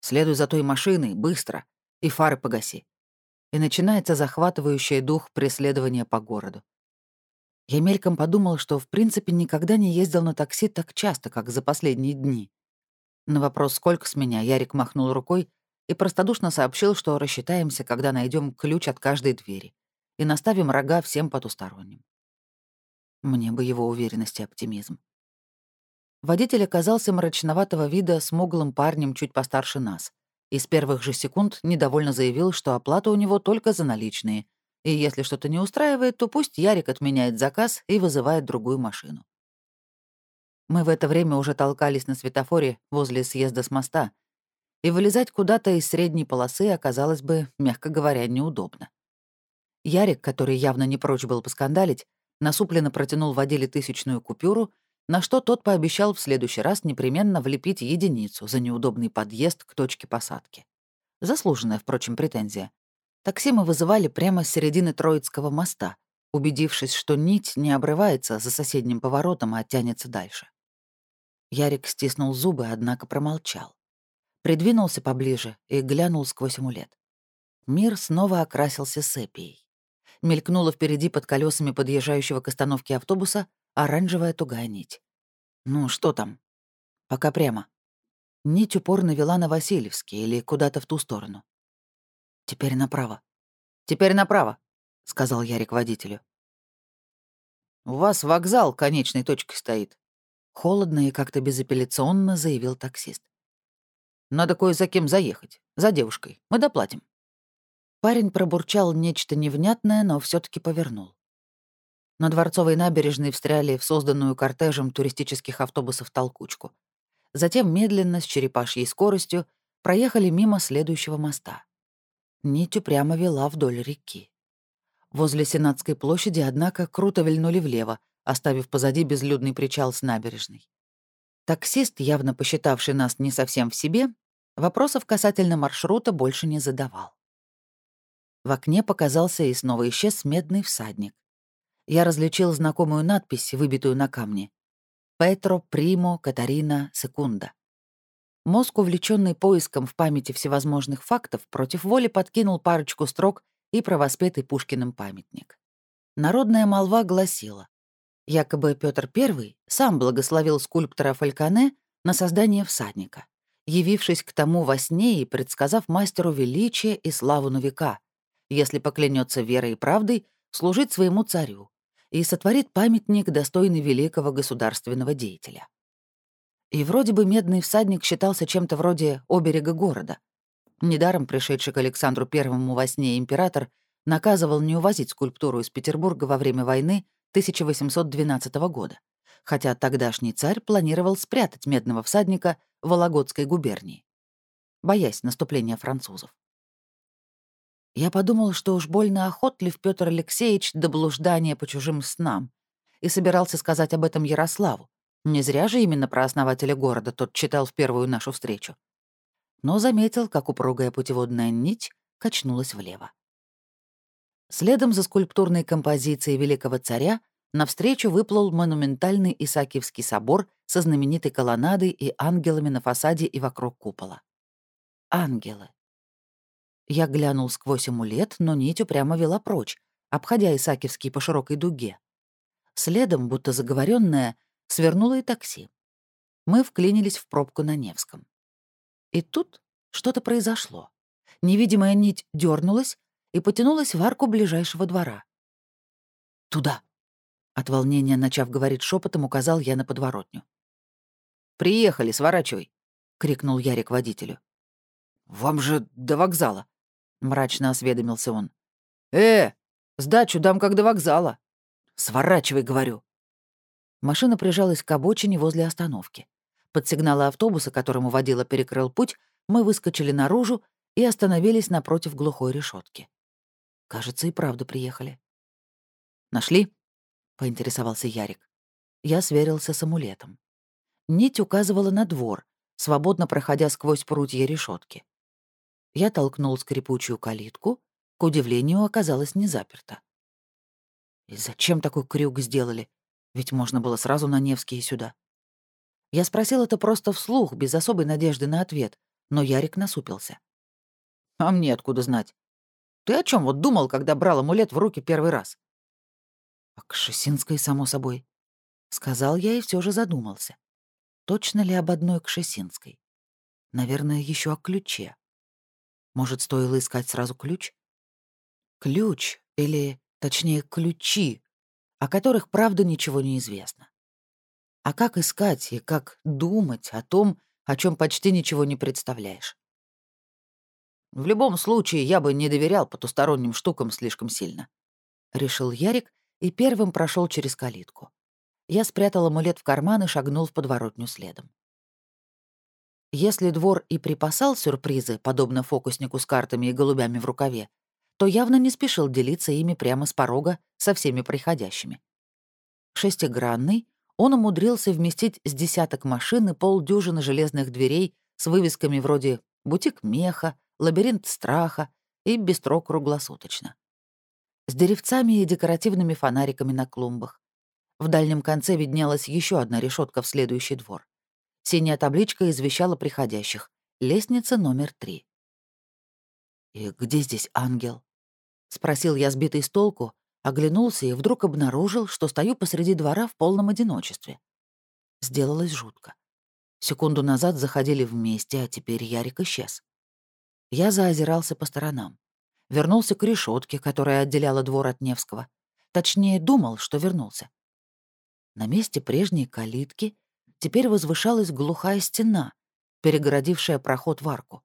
«Следуй за той машиной, быстро, и фары погаси». И начинается захватывающее дух преследование по городу. Я мельком подумал, что в принципе никогда не ездил на такси так часто, как за последние дни. На вопрос «Сколько с меня?» Ярик махнул рукой и простодушно сообщил, что рассчитаемся, когда найдем ключ от каждой двери и наставим рога всем потусторонним. Мне бы его уверенность и оптимизм. Водитель оказался мрачноватого вида смуглым парнем чуть постарше нас. И с первых же секунд недовольно заявил, что оплата у него только за наличные. И если что-то не устраивает, то пусть Ярик отменяет заказ и вызывает другую машину. Мы в это время уже толкались на светофоре возле съезда с моста, и вылезать куда-то из средней полосы оказалось бы, мягко говоря, неудобно. Ярик, который явно не прочь был поскандалить, насупленно протянул водиле тысячную купюру, на что тот пообещал в следующий раз непременно влепить единицу за неудобный подъезд к точке посадки. Заслуженная, впрочем, претензия. Такси мы вызывали прямо с середины Троицкого моста, убедившись, что нить не обрывается за соседним поворотом, а тянется дальше. Ярик стиснул зубы, однако промолчал. Придвинулся поближе и глянул сквозь амулет. Мир снова окрасился сепией. Мелькнула впереди под колесами подъезжающего к остановке автобуса оранжевая тугая нить. «Ну, что там?» «Пока прямо». Нить упорно вела на Васильевский или куда-то в ту сторону. «Теперь направо». «Теперь направо», — сказал Ярик водителю. «У вас вокзал конечной точкой стоит», — холодно и как-то безапелляционно заявил таксист. «Надо кое за кем заехать. За девушкой. Мы доплатим». Парень пробурчал нечто невнятное, но все таки повернул. На Дворцовой набережной встряли в созданную кортежем туристических автобусов толкучку. Затем медленно, с черепашьей скоростью, проехали мимо следующего моста. Нить упрямо вела вдоль реки. Возле Сенатской площади, однако, круто вильнули влево, оставив позади безлюдный причал с набережной. Таксист, явно посчитавший нас не совсем в себе, вопросов касательно маршрута больше не задавал. В окне показался и снова исчез медный всадник. Я различил знакомую надпись, выбитую на камне. «Петро Примо Катарина Секунда». Мозг, увлеченный поиском в памяти всевозможных фактов, против воли подкинул парочку строк и про воспетый Пушкиным памятник. Народная молва гласила, якобы Петр I сам благословил скульптора Фальконе на создание всадника, явившись к тому во сне и предсказав мастеру величие и славу на века, если поклянется верой и правдой, служить своему царю и сотворит памятник, достойный великого государственного деятеля. И вроде бы медный всадник считался чем-то вроде оберега города. Недаром пришедший к Александру Первому во сне император наказывал не увозить скульптуру из Петербурга во время войны 1812 года, хотя тогдашний царь планировал спрятать медного всадника в Вологодской губернии, боясь наступления французов. Я подумал, что уж больно охотлив Петр Алексеевич до блуждания по чужим снам, и собирался сказать об этом Ярославу. Не зря же именно про основателя города тот читал в первую нашу встречу. Но заметил, как упругая путеводная нить качнулась влево. Следом за скульптурной композицией великого царя навстречу выплыл монументальный Исаакиевский собор со знаменитой колоннадой и ангелами на фасаде и вокруг купола. Ангелы. Я глянул сквозь амулет, но нить упрямо вела прочь, обходя Исакивский по широкой дуге. Следом, будто заговоренная, свернуло и такси. Мы вклинились в пробку на Невском. И тут что-то произошло. Невидимая нить дернулась и потянулась в арку ближайшего двора. «Туда!» От волнения, начав говорить шепотом, указал я на подворотню. «Приехали, сворачивай!» — крикнул Ярик водителю. «Вам же до вокзала!» — мрачно осведомился он. «Э, сдачу дам как до вокзала». «Сворачивай, говорю». Машина прижалась к обочине возле остановки. Под сигналы автобуса, которому водила перекрыл путь, мы выскочили наружу и остановились напротив глухой решетки. Кажется, и правда приехали. «Нашли?» — поинтересовался Ярик. Я сверился с амулетом. Нить указывала на двор, свободно проходя сквозь прутья решетки. Я толкнул скрипучую калитку, к удивлению, оказалось не заперто. И зачем такой крюк сделали? Ведь можно было сразу на Невский и сюда. Я спросил это просто вслух, без особой надежды на ответ, но Ярик насупился. «А мне откуда знать? Ты о чем вот думал, когда брал амулет в руки первый раз?» «О Кшесинской, само собой», — сказал я и все же задумался. Точно ли об одной Кшесинской? Наверное, еще о ключе. Может, стоило искать сразу ключ? Ключ, или, точнее, ключи, о которых, правда, ничего не известно. А как искать и как думать о том, о чем почти ничего не представляешь? В любом случае, я бы не доверял потусторонним штукам слишком сильно. Решил Ярик и первым прошел через калитку. Я спрятал амулет в карман и шагнул в подворотню следом. Если двор и припасал сюрпризы, подобно фокуснику с картами и голубями в рукаве, то явно не спешил делиться ими прямо с порога со всеми приходящими. Шестигранный, он умудрился вместить с десяток машин и полдюжины железных дверей с вывесками вроде «Бутик меха», «Лабиринт страха» и «Бестро круглосуточно». с деревцами и декоративными фонариками на клумбах. В дальнем конце виднелась еще одна решетка в следующий двор. Синяя табличка извещала приходящих. Лестница номер три. «И где здесь ангел?» — спросил я, сбитый с толку, оглянулся и вдруг обнаружил, что стою посреди двора в полном одиночестве. Сделалось жутко. Секунду назад заходили вместе, а теперь Ярик исчез. Я заозирался по сторонам. Вернулся к решетке, которая отделяла двор от Невского. Точнее, думал, что вернулся. На месте прежней калитки теперь возвышалась глухая стена, перегородившая проход в арку.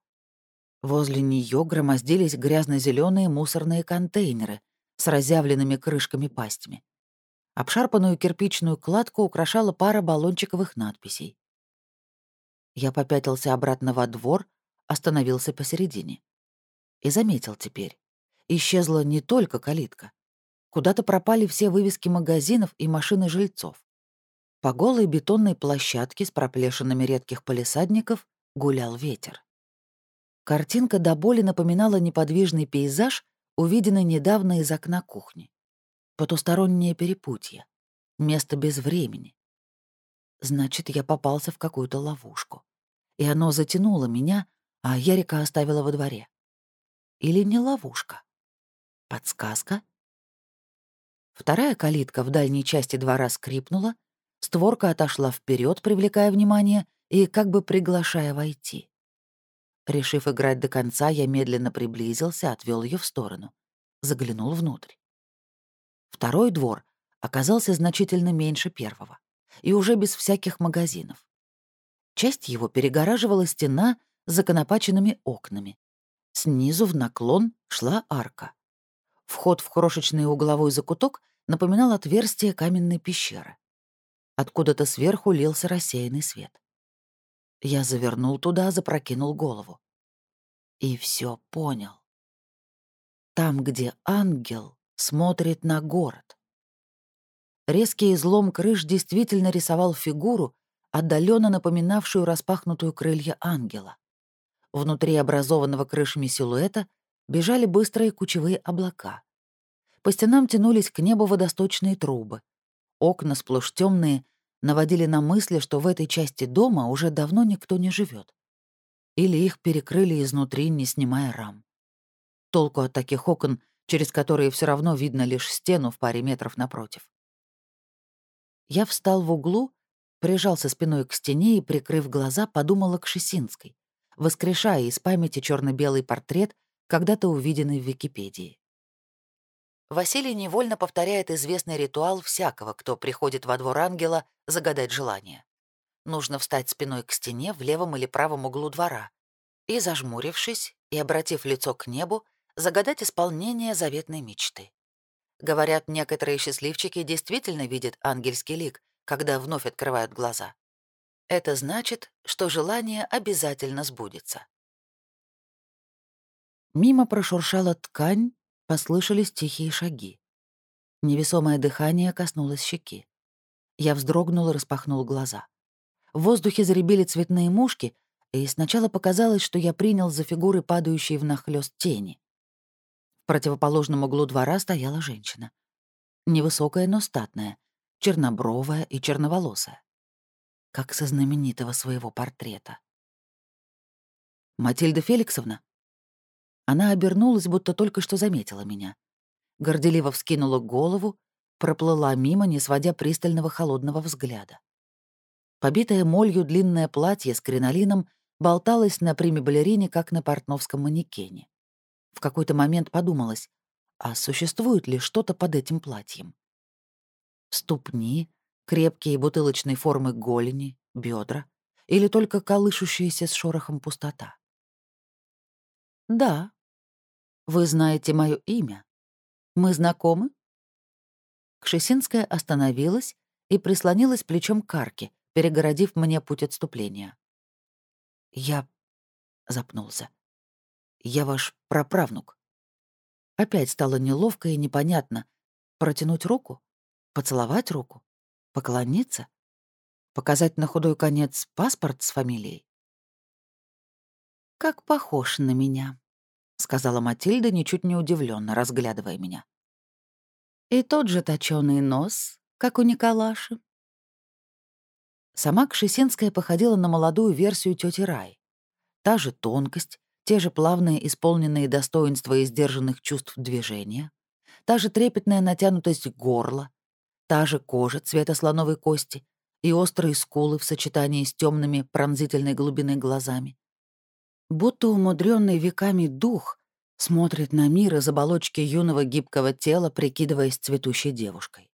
Возле нее громоздились грязно зеленые мусорные контейнеры с разъявленными крышками-пастями. Обшарпанную кирпичную кладку украшала пара баллончиковых надписей. Я попятился обратно во двор, остановился посередине. И заметил теперь. Исчезла не только калитка. Куда-то пропали все вывески магазинов и машины жильцов. По голой бетонной площадке с проплешинами редких полисадников гулял ветер. Картинка до боли напоминала неподвижный пейзаж, увиденный недавно из окна кухни. Потустороннее перепутье. Место без времени. Значит, я попался в какую-то ловушку. И оно затянуло меня, а Ярика оставила во дворе. Или не ловушка? Подсказка? Вторая калитка в дальней части двора скрипнула, створка отошла вперед, привлекая внимание и как бы приглашая войти. Решив играть до конца, я медленно приблизился, отвел ее в сторону. Заглянул внутрь. Второй двор оказался значительно меньше первого и уже без всяких магазинов. Часть его перегораживала стена с законопаченными окнами. Снизу в наклон шла арка. Вход в крошечный угловой закуток напоминал отверстие каменной пещеры. Откуда-то сверху лился рассеянный свет. Я завернул туда, запрокинул голову. И все понял. Там, где ангел смотрит на город. Резкий излом крыш действительно рисовал фигуру, отдаленно напоминавшую распахнутую крылья ангела. Внутри образованного крышами силуэта бежали быстрые кучевые облака. По стенам тянулись к небу водосточные трубы. Окна сплошь темные наводили на мысли, что в этой части дома уже давно никто не живет. Или их перекрыли изнутри, не снимая рам. Толку от таких окон, через которые все равно видно лишь стену в паре метров напротив. Я встал в углу прижался спиной к стене и, прикрыв глаза, подумала к Шесинской, воскрешая из памяти черно белый портрет, когда-то увиденный в Википедии. Василий невольно повторяет известный ритуал всякого, кто приходит во двор ангела загадать желание. Нужно встать спиной к стене в левом или правом углу двора и, зажмурившись и обратив лицо к небу, загадать исполнение заветной мечты. Говорят, некоторые счастливчики действительно видят ангельский лик, когда вновь открывают глаза. Это значит, что желание обязательно сбудется. Мимо прошуршала ткань, послышались тихие шаги. Невесомое дыхание коснулось щеки. Я вздрогнул и распахнул глаза. В воздухе заребили цветные мушки, и сначала показалось, что я принял за фигуры падающие внахлёст тени. В противоположном углу двора стояла женщина. Невысокая, но статная, чернобровая и черноволосая. Как со знаменитого своего портрета. «Матильда Феликсовна?» Она обернулась, будто только что заметила меня. Горделиво вскинула голову, проплыла мимо, не сводя пристального холодного взгляда. Побитое молью длинное платье с кринолином болталось на приме балерине, как на портновском манекене. В какой-то момент подумалось, а существует ли что-то под этим платьем? Ступни, крепкие бутылочной формы голени, бедра или только колышущаяся с шорохом пустота? Да. Вы знаете мое имя. Мы знакомы? Кшесинская остановилась и прислонилась плечом к арке, перегородив мне путь отступления. Я запнулся. Я ваш праправнук. Опять стало неловко и непонятно. Протянуть руку? Поцеловать руку? Поклониться? Показать на худой конец паспорт с фамилией? «Как похож на меня», — сказала Матильда, ничуть не удивленно, разглядывая меня. И тот же точёный нос, как у Николаши. Сама Кшесинская походила на молодую версию тети Рай. Та же тонкость, те же плавные исполненные достоинства и сдержанных чувств движения, та же трепетная натянутость горла, та же кожа цвета слоновой кости и острые скулы в сочетании с темными пронзительной глубиной глазами. Будто умудренный веками дух смотрит на мир из оболочки юного гибкого тела, прикидываясь цветущей девушкой.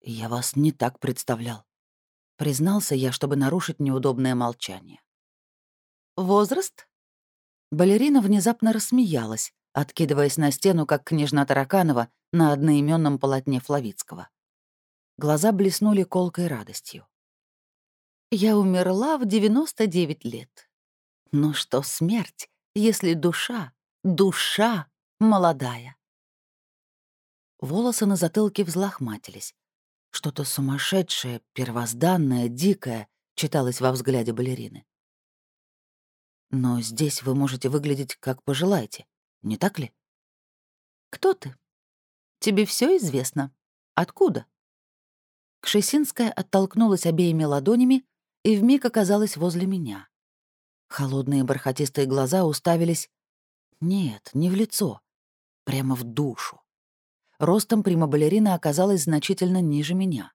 «Я вас не так представлял», — признался я, чтобы нарушить неудобное молчание. «Возраст?» Балерина внезапно рассмеялась, откидываясь на стену, как княжна Тараканова на одноименном полотне Флавицкого. Глаза блеснули колкой радостью. «Я умерла в 99 лет. Ну что смерть, если душа, душа молодая?» Волосы на затылке взлохматились. Что-то сумасшедшее, первозданное, дикое читалось во взгляде балерины. Но здесь вы можете выглядеть как пожелаете, не так ли? Кто ты? Тебе все известно. Откуда? Кшесинская оттолкнулась обеими ладонями и вмиг оказалась возле меня. Холодные бархатистые глаза уставились... Нет, не в лицо. Прямо в душу. Ростом прима-балерина оказалась значительно ниже меня.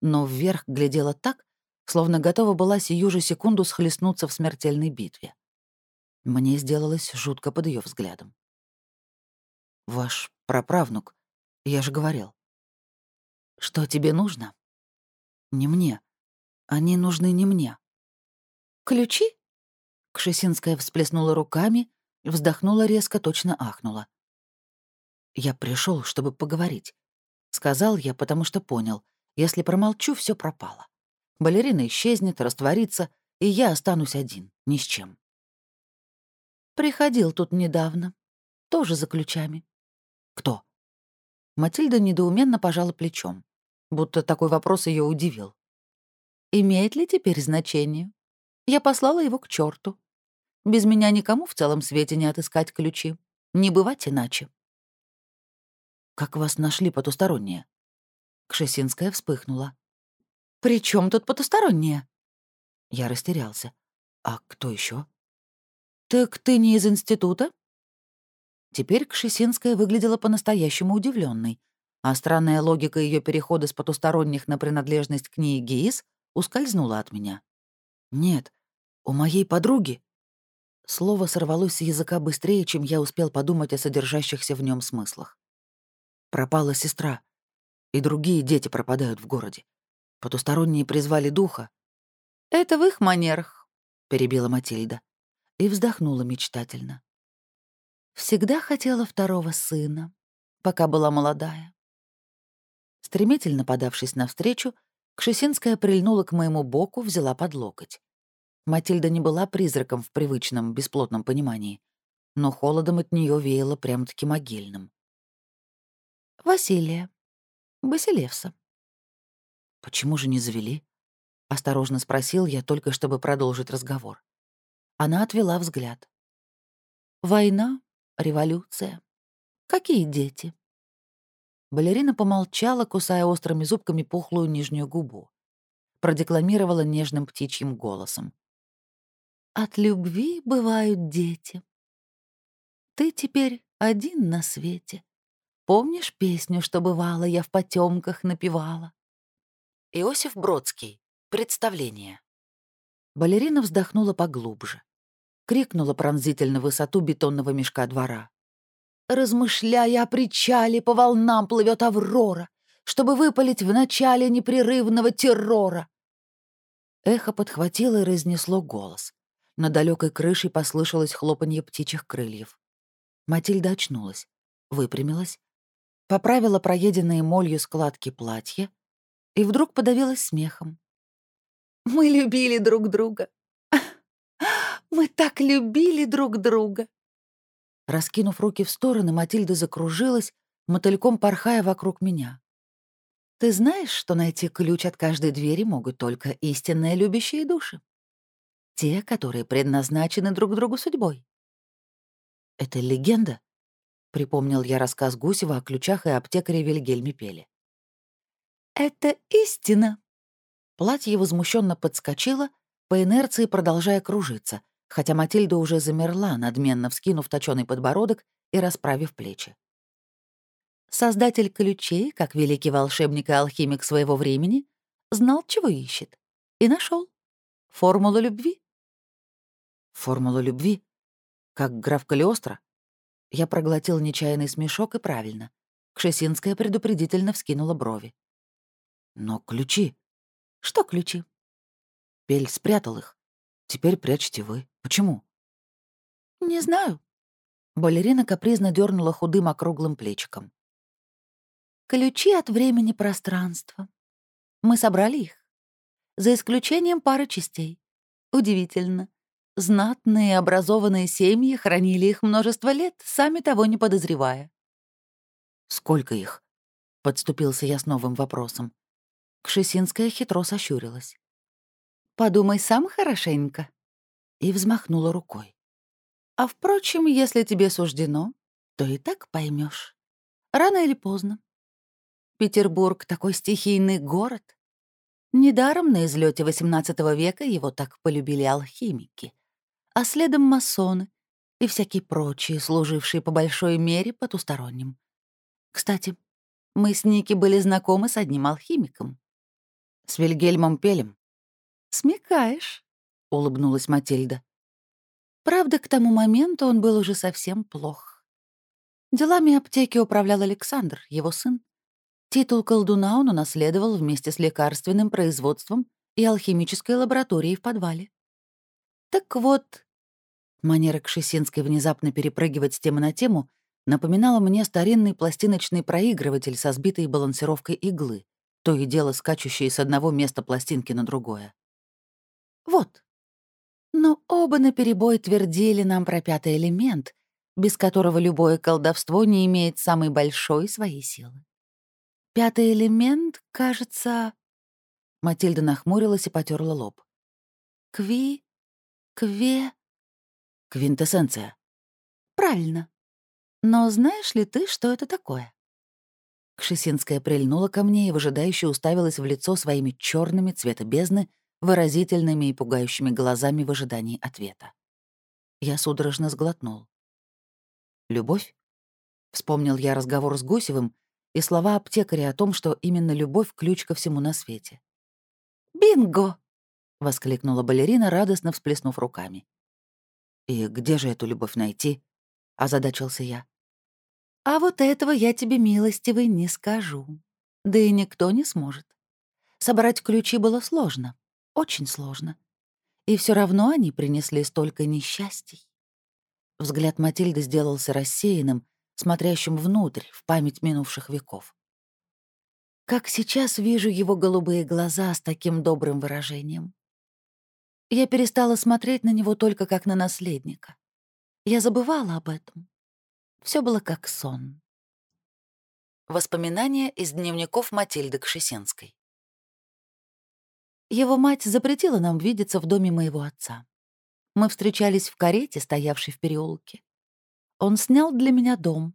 Но вверх глядела так, словно готова была сию же секунду схлестнуться в смертельной битве. Мне сделалось жутко под ее взглядом. «Ваш праправнук, я же говорил». «Что тебе нужно?» «Не мне. Они нужны не мне». «Ключи?» Кшесинская всплеснула руками, вздохнула резко, точно ахнула. «Я пришел, чтобы поговорить», — сказал я, потому что понял, если промолчу, все пропало. Балерина исчезнет, растворится, и я останусь один, ни с чем. Приходил тут недавно. Тоже за ключами. Кто? Матильда недоуменно пожала плечом, будто такой вопрос ее удивил. Имеет ли теперь значение? Я послала его к черту. Без меня никому в целом свете не отыскать ключи. Не бывать иначе. Как вас нашли потусторонние? Кшесинская вспыхнула. «При чем тут потустороннее?» Я растерялся. «А кто еще? «Так ты не из института?» Теперь Кшесинская выглядела по-настоящему удивленной, а странная логика ее перехода с потусторонних на принадлежность к ней ГИИС ускользнула от меня. «Нет, у моей подруги...» Слово сорвалось с языка быстрее, чем я успел подумать о содержащихся в нем смыслах. Пропала сестра, и другие дети пропадают в городе. Потусторонние призвали духа. «Это в их манерах», — перебила Матильда и вздохнула мечтательно. Всегда хотела второго сына, пока была молодая. Стремительно подавшись навстречу, Кшесинская прильнула к моему боку, взяла под локоть. Матильда не была призраком в привычном, бесплотном понимании, но холодом от нее веяло прям-таки могильным. «Василия. Басилевса». «Почему же не завели?» — осторожно спросил я, только чтобы продолжить разговор. Она отвела взгляд. «Война, революция. Какие дети?» Балерина помолчала, кусая острыми зубками пухлую нижнюю губу. Продекламировала нежным птичьим голосом. «От любви бывают дети. Ты теперь один на свете. Помнишь песню, что бывало, я в потемках напевала?» Иосиф Бродский. Представление. Балерина вздохнула поглубже крикнула пронзительно высоту бетонного мешка двора. «Размышляя о причале, по волнам плывет Аврора, чтобы выпалить в начале непрерывного террора». Эхо подхватило и разнесло голос. На далекой крыше послышалось хлопанье птичьих крыльев. Матильда очнулась, выпрямилась, поправила проеденные молью складки платья и вдруг подавилась смехом. «Мы любили друг друга. Мы так любили друг друга!» Раскинув руки в стороны, Матильда закружилась, мотыльком порхая вокруг меня. «Ты знаешь, что найти ключ от каждой двери могут только истинные любящие души? Те, которые предназначены друг другу судьбой». «Это легенда?» — припомнил я рассказ Гусева о ключах и аптекаре Вильгельме Пеле. «Это истина!» Платье возмущенно подскочило, по инерции продолжая кружиться, хотя Матильда уже замерла, надменно вскинув точёный подбородок и расправив плечи. Создатель ключей, как великий волшебник и алхимик своего времени, знал, чего ищет, и нашел формулу любви. Формулу любви? Как граф Калиостро? Я проглотил нечаянный смешок и правильно. Кшесинская предупредительно вскинула брови. Но ключи... Что ключи? Пель спрятал их. Теперь прячьте вы. Почему? Не знаю. Балерина капризно дернула худым округлым плечиком. Ключи от времени пространства. Мы собрали их. За исключением пары частей. Удивительно. Знатные образованные семьи хранили их множество лет, сами того не подозревая. «Сколько их?» — подступился я с новым вопросом. Кшесинская хитро сощурилась. «Подумай сам хорошенько». И взмахнула рукой. «А впрочем, если тебе суждено, то и так поймешь. Рано или поздно. Петербург — такой стихийный город. Недаром на излете XVIII века его так полюбили алхимики, а следом масоны и всякие прочие, служившие по большой мере потусторонним. Кстати, мы с Ники были знакомы с одним алхимиком. «С Вильгельмом Пелем?» «Смекаешь», — улыбнулась Матильда. Правда, к тому моменту он был уже совсем плох. Делами аптеки управлял Александр, его сын. Титул колдуна он унаследовал вместе с лекарственным производством и алхимической лабораторией в подвале. Так вот, манера Кшесинской внезапно перепрыгивать с темы на тему напоминала мне старинный пластиночный проигрыватель со сбитой балансировкой иглы, то и дело скачущие с одного места пластинки на другое. Вот. Но оба наперебой твердили нам про пятый элемент, без которого любое колдовство не имеет самой большой своей силы. Пятый элемент, кажется... Матильда нахмурилась и потерла лоб. Кви... Кве... Квинтэссенция. Правильно. Но знаешь ли ты, что это такое? Кшесинская прильнула ко мне и выжидающе уставилась в лицо своими черными цвета бездны, выразительными и пугающими глазами в ожидании ответа. Я судорожно сглотнул. «Любовь?» Вспомнил я разговор с Гусевым и слова аптекаря о том, что именно любовь — ключ ко всему на свете. «Бинго!» — воскликнула балерина, радостно всплеснув руками. «И где же эту любовь найти?» — озадачился я. А вот этого я тебе, милостивый, не скажу. Да и никто не сможет. Собрать ключи было сложно, очень сложно. И все равно они принесли столько несчастий. Взгляд Матильды сделался рассеянным, смотрящим внутрь, в память минувших веков. Как сейчас вижу его голубые глаза с таким добрым выражением. Я перестала смотреть на него только как на наследника. Я забывала об этом. Все было как сон. Воспоминания из дневников Матильды Кшесенской. Его мать запретила нам видеться в доме моего отца. Мы встречались в карете, стоявшей в переулке. Он снял для меня дом.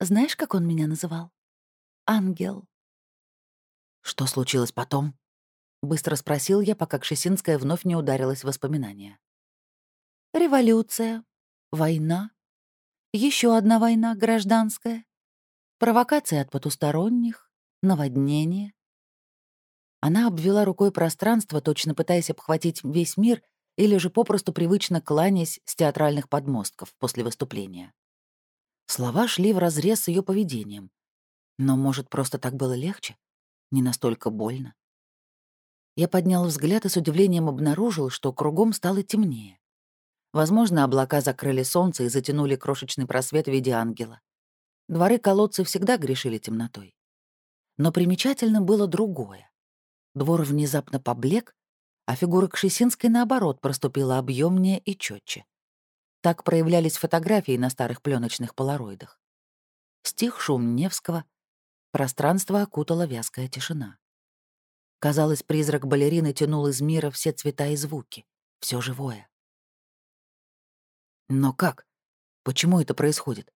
Знаешь, как он меня называл? Ангел. Что случилось потом? Быстро спросил я, пока Кшесинская вновь не ударилась в воспоминания. Революция, война, еще одна война гражданская, провокация от потусторонних, наводнение. Она обвела рукой пространство, точно пытаясь обхватить весь мир или же попросту привычно кланяясь с театральных подмостков после выступления. Слова шли вразрез с ее поведением. Но, может, просто так было легче? Не настолько больно? Я поднял взгляд и с удивлением обнаружил, что кругом стало темнее. Возможно, облака закрыли солнце и затянули крошечный просвет в виде ангела. Дворы колодцы всегда грешили темнотой. Но примечательно было другое. Двор внезапно поблек, а фигура Кшесинской, наоборот, проступила объемнее и четче. Так проявлялись фотографии на старых пленочных полароидах. Стих шум Невского, пространство окутала вязкая тишина. Казалось, призрак балерины тянул из мира все цвета и звуки, все живое. Но как? Почему это происходит?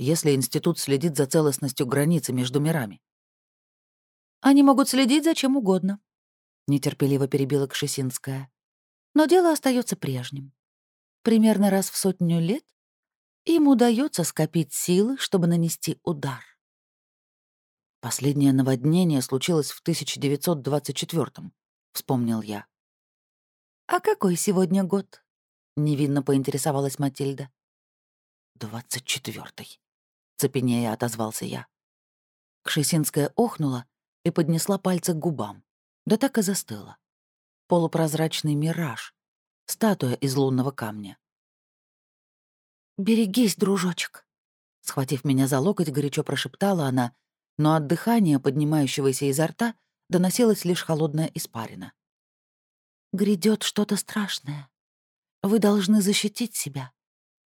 если институт следит за целостностью границы между мирами? Они могут следить за чем угодно, нетерпеливо перебила Кшесинская. Но дело остается прежним. Примерно раз в сотню лет им удается скопить силы, чтобы нанести удар. Последнее наводнение случилось в 1924-м, вспомнил я. «А какой сегодня год?» — невинно поинтересовалась Матильда. «Двадцать четвертый», — цепенея отозвался я. Кшесинская охнула и поднесла пальцы к губам. Да так и застыла. Полупрозрачный мираж, статуя из лунного камня. «Берегись, дружочек», — схватив меня за локоть, горячо прошептала она, но от дыхания, поднимающегося изо рта, доносилась лишь холодная испарина. «Грядет что-то страшное. Вы должны защитить себя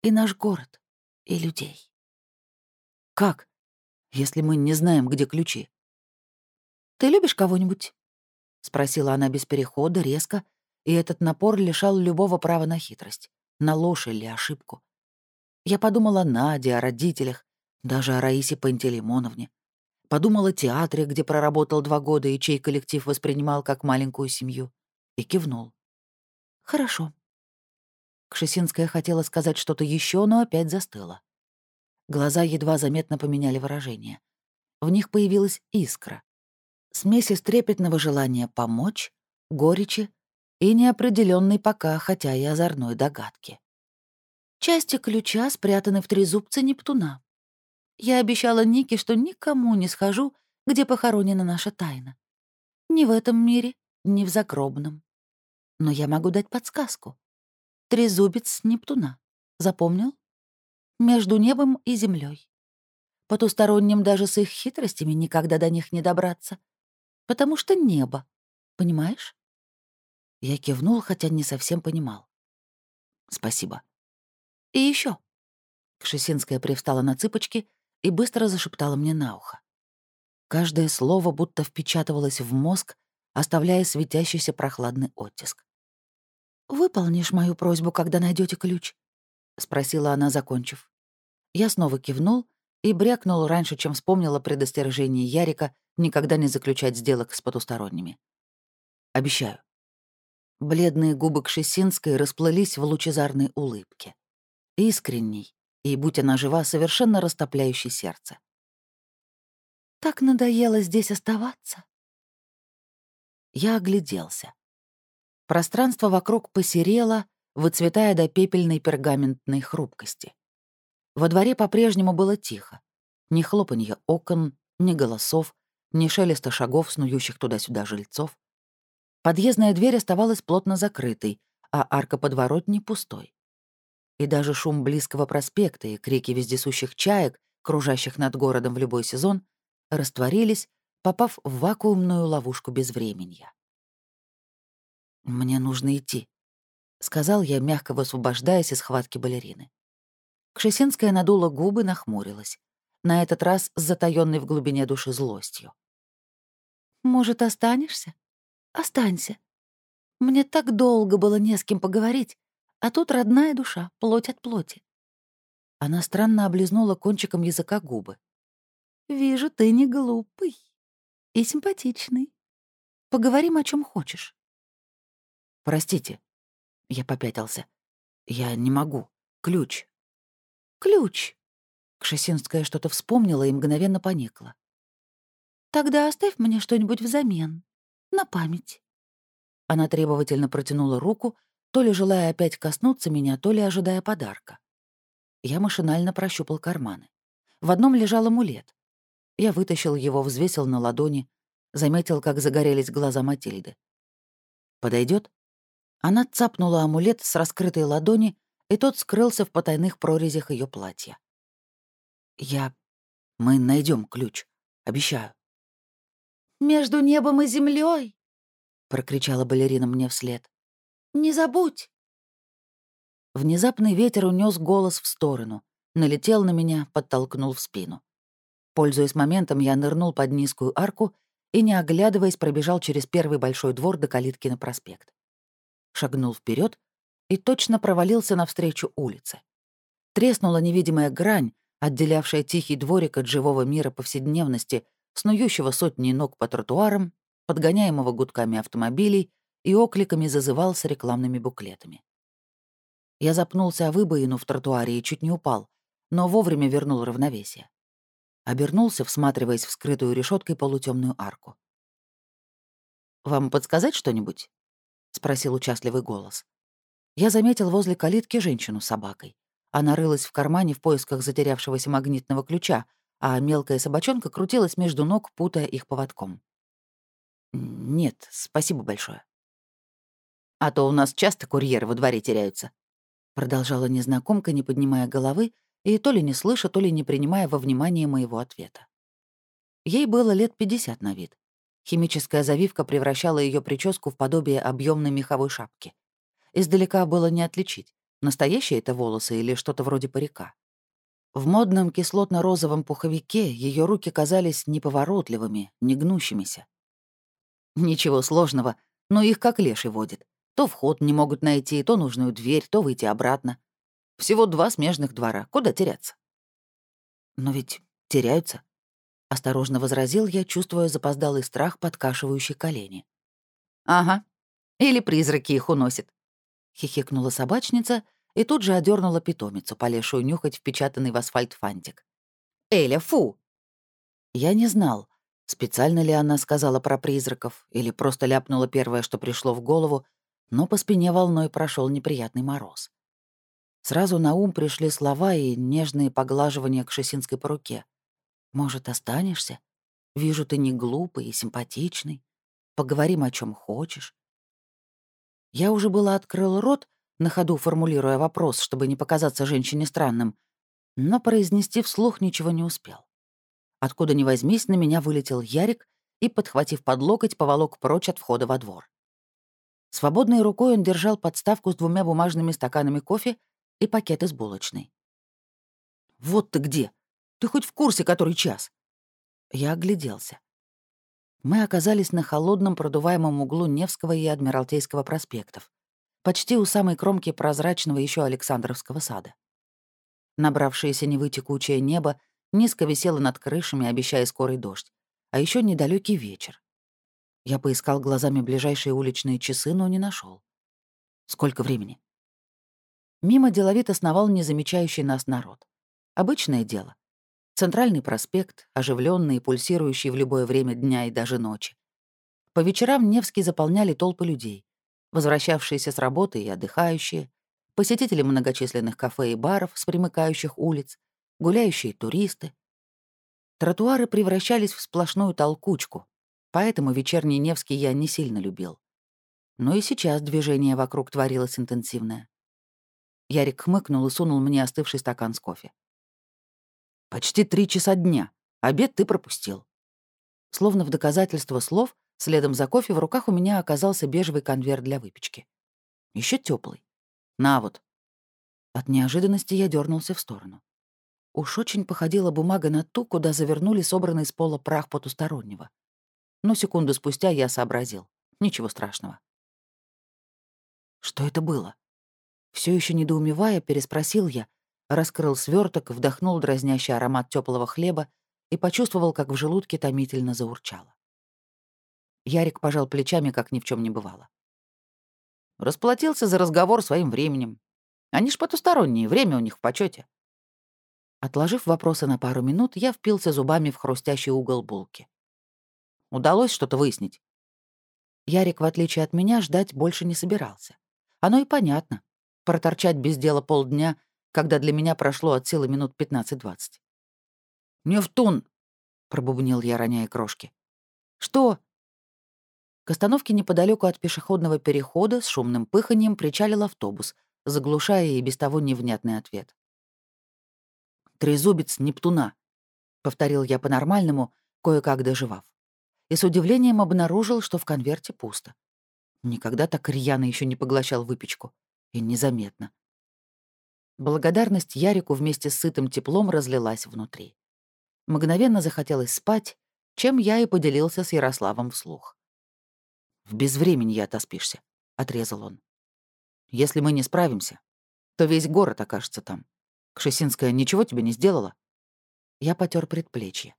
и наш город, и людей». «Как, если мы не знаем, где ключи?» «Ты любишь кого-нибудь?» — спросила она без перехода, резко, и этот напор лишал любого права на хитрость, на ложь или ошибку. Я подумала о Наде, о родителях, даже о Раисе Пантелеймоновне. Подумала о театре, где проработал два года и чей коллектив воспринимал как маленькую семью. И кивнул. «Хорошо». Кшесинская хотела сказать что-то еще, но опять застыла. Глаза едва заметно поменяли выражение. В них появилась искра. Смесь из трепетного желания помочь, горечи и неопределенной пока, хотя и озорной догадки. Части ключа спрятаны в трезубце Нептуна. Я обещала Нике, что никому не схожу, где похоронена наша тайна. Ни в этом мире, ни в загробном. Но я могу дать подсказку. Трезубец Нептуна. Запомнил? Между небом и землей. Потусторонним даже с их хитростями никогда до них не добраться. Потому что небо. Понимаешь? Я кивнул, хотя не совсем понимал. Спасибо. И еще. Кшесинская привстала на цыпочки и быстро зашептала мне на ухо. Каждое слово будто впечатывалось в мозг, оставляя светящийся прохладный оттиск. «Выполнишь мою просьбу, когда найдете ключ?» — спросила она, закончив. Я снова кивнул и брякнул раньше, чем вспомнила предостережение Ярика никогда не заключать сделок с потусторонними. «Обещаю». Бледные губы Кшесинской расплылись в лучезарной улыбке искренней и, будь она жива, совершенно растопляющей сердце. «Так надоело здесь оставаться». Я огляделся. Пространство вокруг посерело, выцветая до пепельной пергаментной хрупкости. Во дворе по-прежнему было тихо. Ни хлопанья окон, ни голосов, ни шелеста шагов, снующих туда-сюда жильцов. Подъездная дверь оставалась плотно закрытой, а арка подворотни пустой и даже шум близкого проспекта и крики вездесущих чаек, кружащих над городом в любой сезон, растворились, попав в вакуумную ловушку безвременья. «Мне нужно идти», — сказал я, мягко высвобождаясь из схватки балерины. Кшесинская надула губы, нахмурилась, на этот раз с затаённой в глубине души злостью. «Может, останешься? Останься. Мне так долго было не с кем поговорить, а тут родная душа, плоть от плоти. Она странно облизнула кончиком языка губы. «Вижу, ты не глупый и симпатичный. Поговорим о чем хочешь». «Простите», — я попятился. «Я не могу. Ключ». «Ключ». Кшесинская что-то вспомнила и мгновенно поникла. «Тогда оставь мне что-нибудь взамен. На память». Она требовательно протянула руку, то ли желая опять коснуться меня, то ли ожидая подарка. Я машинально прощупал карманы. В одном лежал амулет. Я вытащил его, взвесил на ладони, заметил, как загорелись глаза Матильды. Подойдет? Она цапнула амулет с раскрытой ладони, и тот скрылся в потайных прорезях ее платья. Я... Мы найдем ключ. Обещаю. «Между небом и землей, прокричала балерина мне вслед. Не забудь!» Внезапный ветер унес голос в сторону, налетел на меня, подтолкнул в спину. Пользуясь моментом, я нырнул под низкую арку и, не оглядываясь, пробежал через первый большой двор до калитки на проспект. Шагнул вперед и точно провалился навстречу улице. Треснула невидимая грань, отделявшая тихий дворик от живого мира повседневности, снующего сотни ног по тротуарам, подгоняемого гудками автомобилей и окликами зазывался рекламными буклетами. Я запнулся о выбоину в тротуаре и чуть не упал, но вовремя вернул равновесие. Обернулся, всматриваясь в скрытую решеткой полутемную арку. «Вам подсказать что-нибудь?» — спросил участливый голос. Я заметил возле калитки женщину с собакой. Она рылась в кармане в поисках затерявшегося магнитного ключа, а мелкая собачонка крутилась между ног, путая их поводком. «Нет, спасибо большое». «А то у нас часто курьеры во дворе теряются», — продолжала незнакомка, не поднимая головы и то ли не слыша, то ли не принимая во внимание моего ответа. Ей было лет 50 на вид. Химическая завивка превращала ее прическу в подобие объемной меховой шапки. Издалека было не отличить, настоящие это волосы или что-то вроде парика. В модном кислотно-розовом пуховике ее руки казались неповоротливыми, не гнущимися. Ничего сложного, но их как леший водит. То вход не могут найти, то нужную дверь, то выйти обратно. Всего два смежных двора. Куда теряться? Но ведь теряются. Осторожно возразил я, чувствуя запоздалый страх, подкашивающий колени. «Ага. Или призраки их уносят», — хихикнула собачница и тут же одернула питомицу, полезшую нюхать впечатанный в асфальт фантик. «Эля, фу!» Я не знал, специально ли она сказала про призраков или просто ляпнула первое, что пришло в голову, но по спине волной прошел неприятный мороз. Сразу на ум пришли слова и нежные поглаживания к шесинской по руке. «Может, останешься? Вижу, ты не глупый и симпатичный. Поговорим, о чем хочешь». Я уже было открыл рот, на ходу формулируя вопрос, чтобы не показаться женщине странным, но произнести вслух ничего не успел. Откуда ни возьмись, на меня вылетел Ярик и, подхватив под локоть, поволок прочь от входа во двор. Свободной рукой он держал подставку с двумя бумажными стаканами кофе и пакет из булочной. «Вот ты где! Ты хоть в курсе, который час?» Я огляделся. Мы оказались на холодном продуваемом углу Невского и Адмиралтейского проспектов, почти у самой кромки прозрачного еще Александровского сада. Набравшееся невы текучее небо низко висело над крышами, обещая скорый дождь, а еще недалекий вечер. Я поискал глазами ближайшие уличные часы, но не нашел. Сколько времени? Мимо деловито сновал незамечающий нас народ. Обычное дело. Центральный проспект, оживленный и пульсирующий в любое время дня и даже ночи. По вечерам Невский заполняли толпы людей, возвращавшиеся с работы и отдыхающие, посетители многочисленных кафе и баров с примыкающих улиц, гуляющие туристы. Тротуары превращались в сплошную толкучку, поэтому вечерний Невский я не сильно любил. Но и сейчас движение вокруг творилось интенсивное. Ярик хмыкнул и сунул мне остывший стакан с кофе. «Почти три часа дня. Обед ты пропустил». Словно в доказательство слов, следом за кофе в руках у меня оказался бежевый конверт для выпечки. Еще теплый. На вот. От неожиданности я дернулся в сторону. Уж очень походила бумага на ту, куда завернули собранный с пола прах потустороннего. Но секунду спустя я сообразил. Ничего страшного. Что это было? Все еще недоумевая, переспросил я, раскрыл сверток, вдохнул дразнящий аромат теплого хлеба и почувствовал, как в желудке томительно заурчало. Ярик пожал плечами, как ни в чем не бывало. Расплатился за разговор своим временем. Они ж потусторонние, время у них в почете. Отложив вопросы на пару минут, я впился зубами в хрустящий угол булки. Удалось что-то выяснить. Ярик, в отличие от меня, ждать больше не собирался. Оно и понятно проторчать без дела полдня, когда для меня прошло от силы минут 15-20. «Нефтун!» — пробубнил я, роняя крошки. «Что?» К остановке неподалеку от пешеходного перехода с шумным пыханием причалил автобус, заглушая и без того невнятный ответ. «Трезубец Нептуна», — повторил я по-нормальному, кое-как доживав. И с удивлением обнаружил, что в конверте пусто. Никогда так рьяно еще не поглощал выпечку и незаметно. Благодарность Ярику вместе с сытым теплом разлилась внутри. Мгновенно захотелось спать, чем я и поделился с Ярославом вслух. «В безвременье отоспишься», — отрезал он. «Если мы не справимся, то весь город окажется там. Кшесинская ничего тебе не сделала? Я потер предплечье.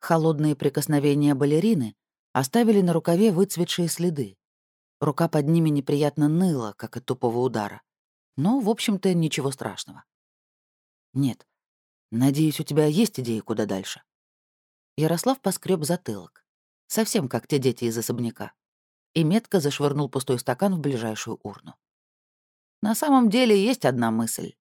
Холодные прикосновения балерины оставили на рукаве выцветшие следы. Рука под ними неприятно ныла, как от тупого удара. Но, в общем-то, ничего страшного. Нет. Надеюсь, у тебя есть идеи, куда дальше. Ярослав поскреб затылок. Совсем как те дети из особняка. И метко зашвырнул пустой стакан в ближайшую урну. На самом деле есть одна мысль.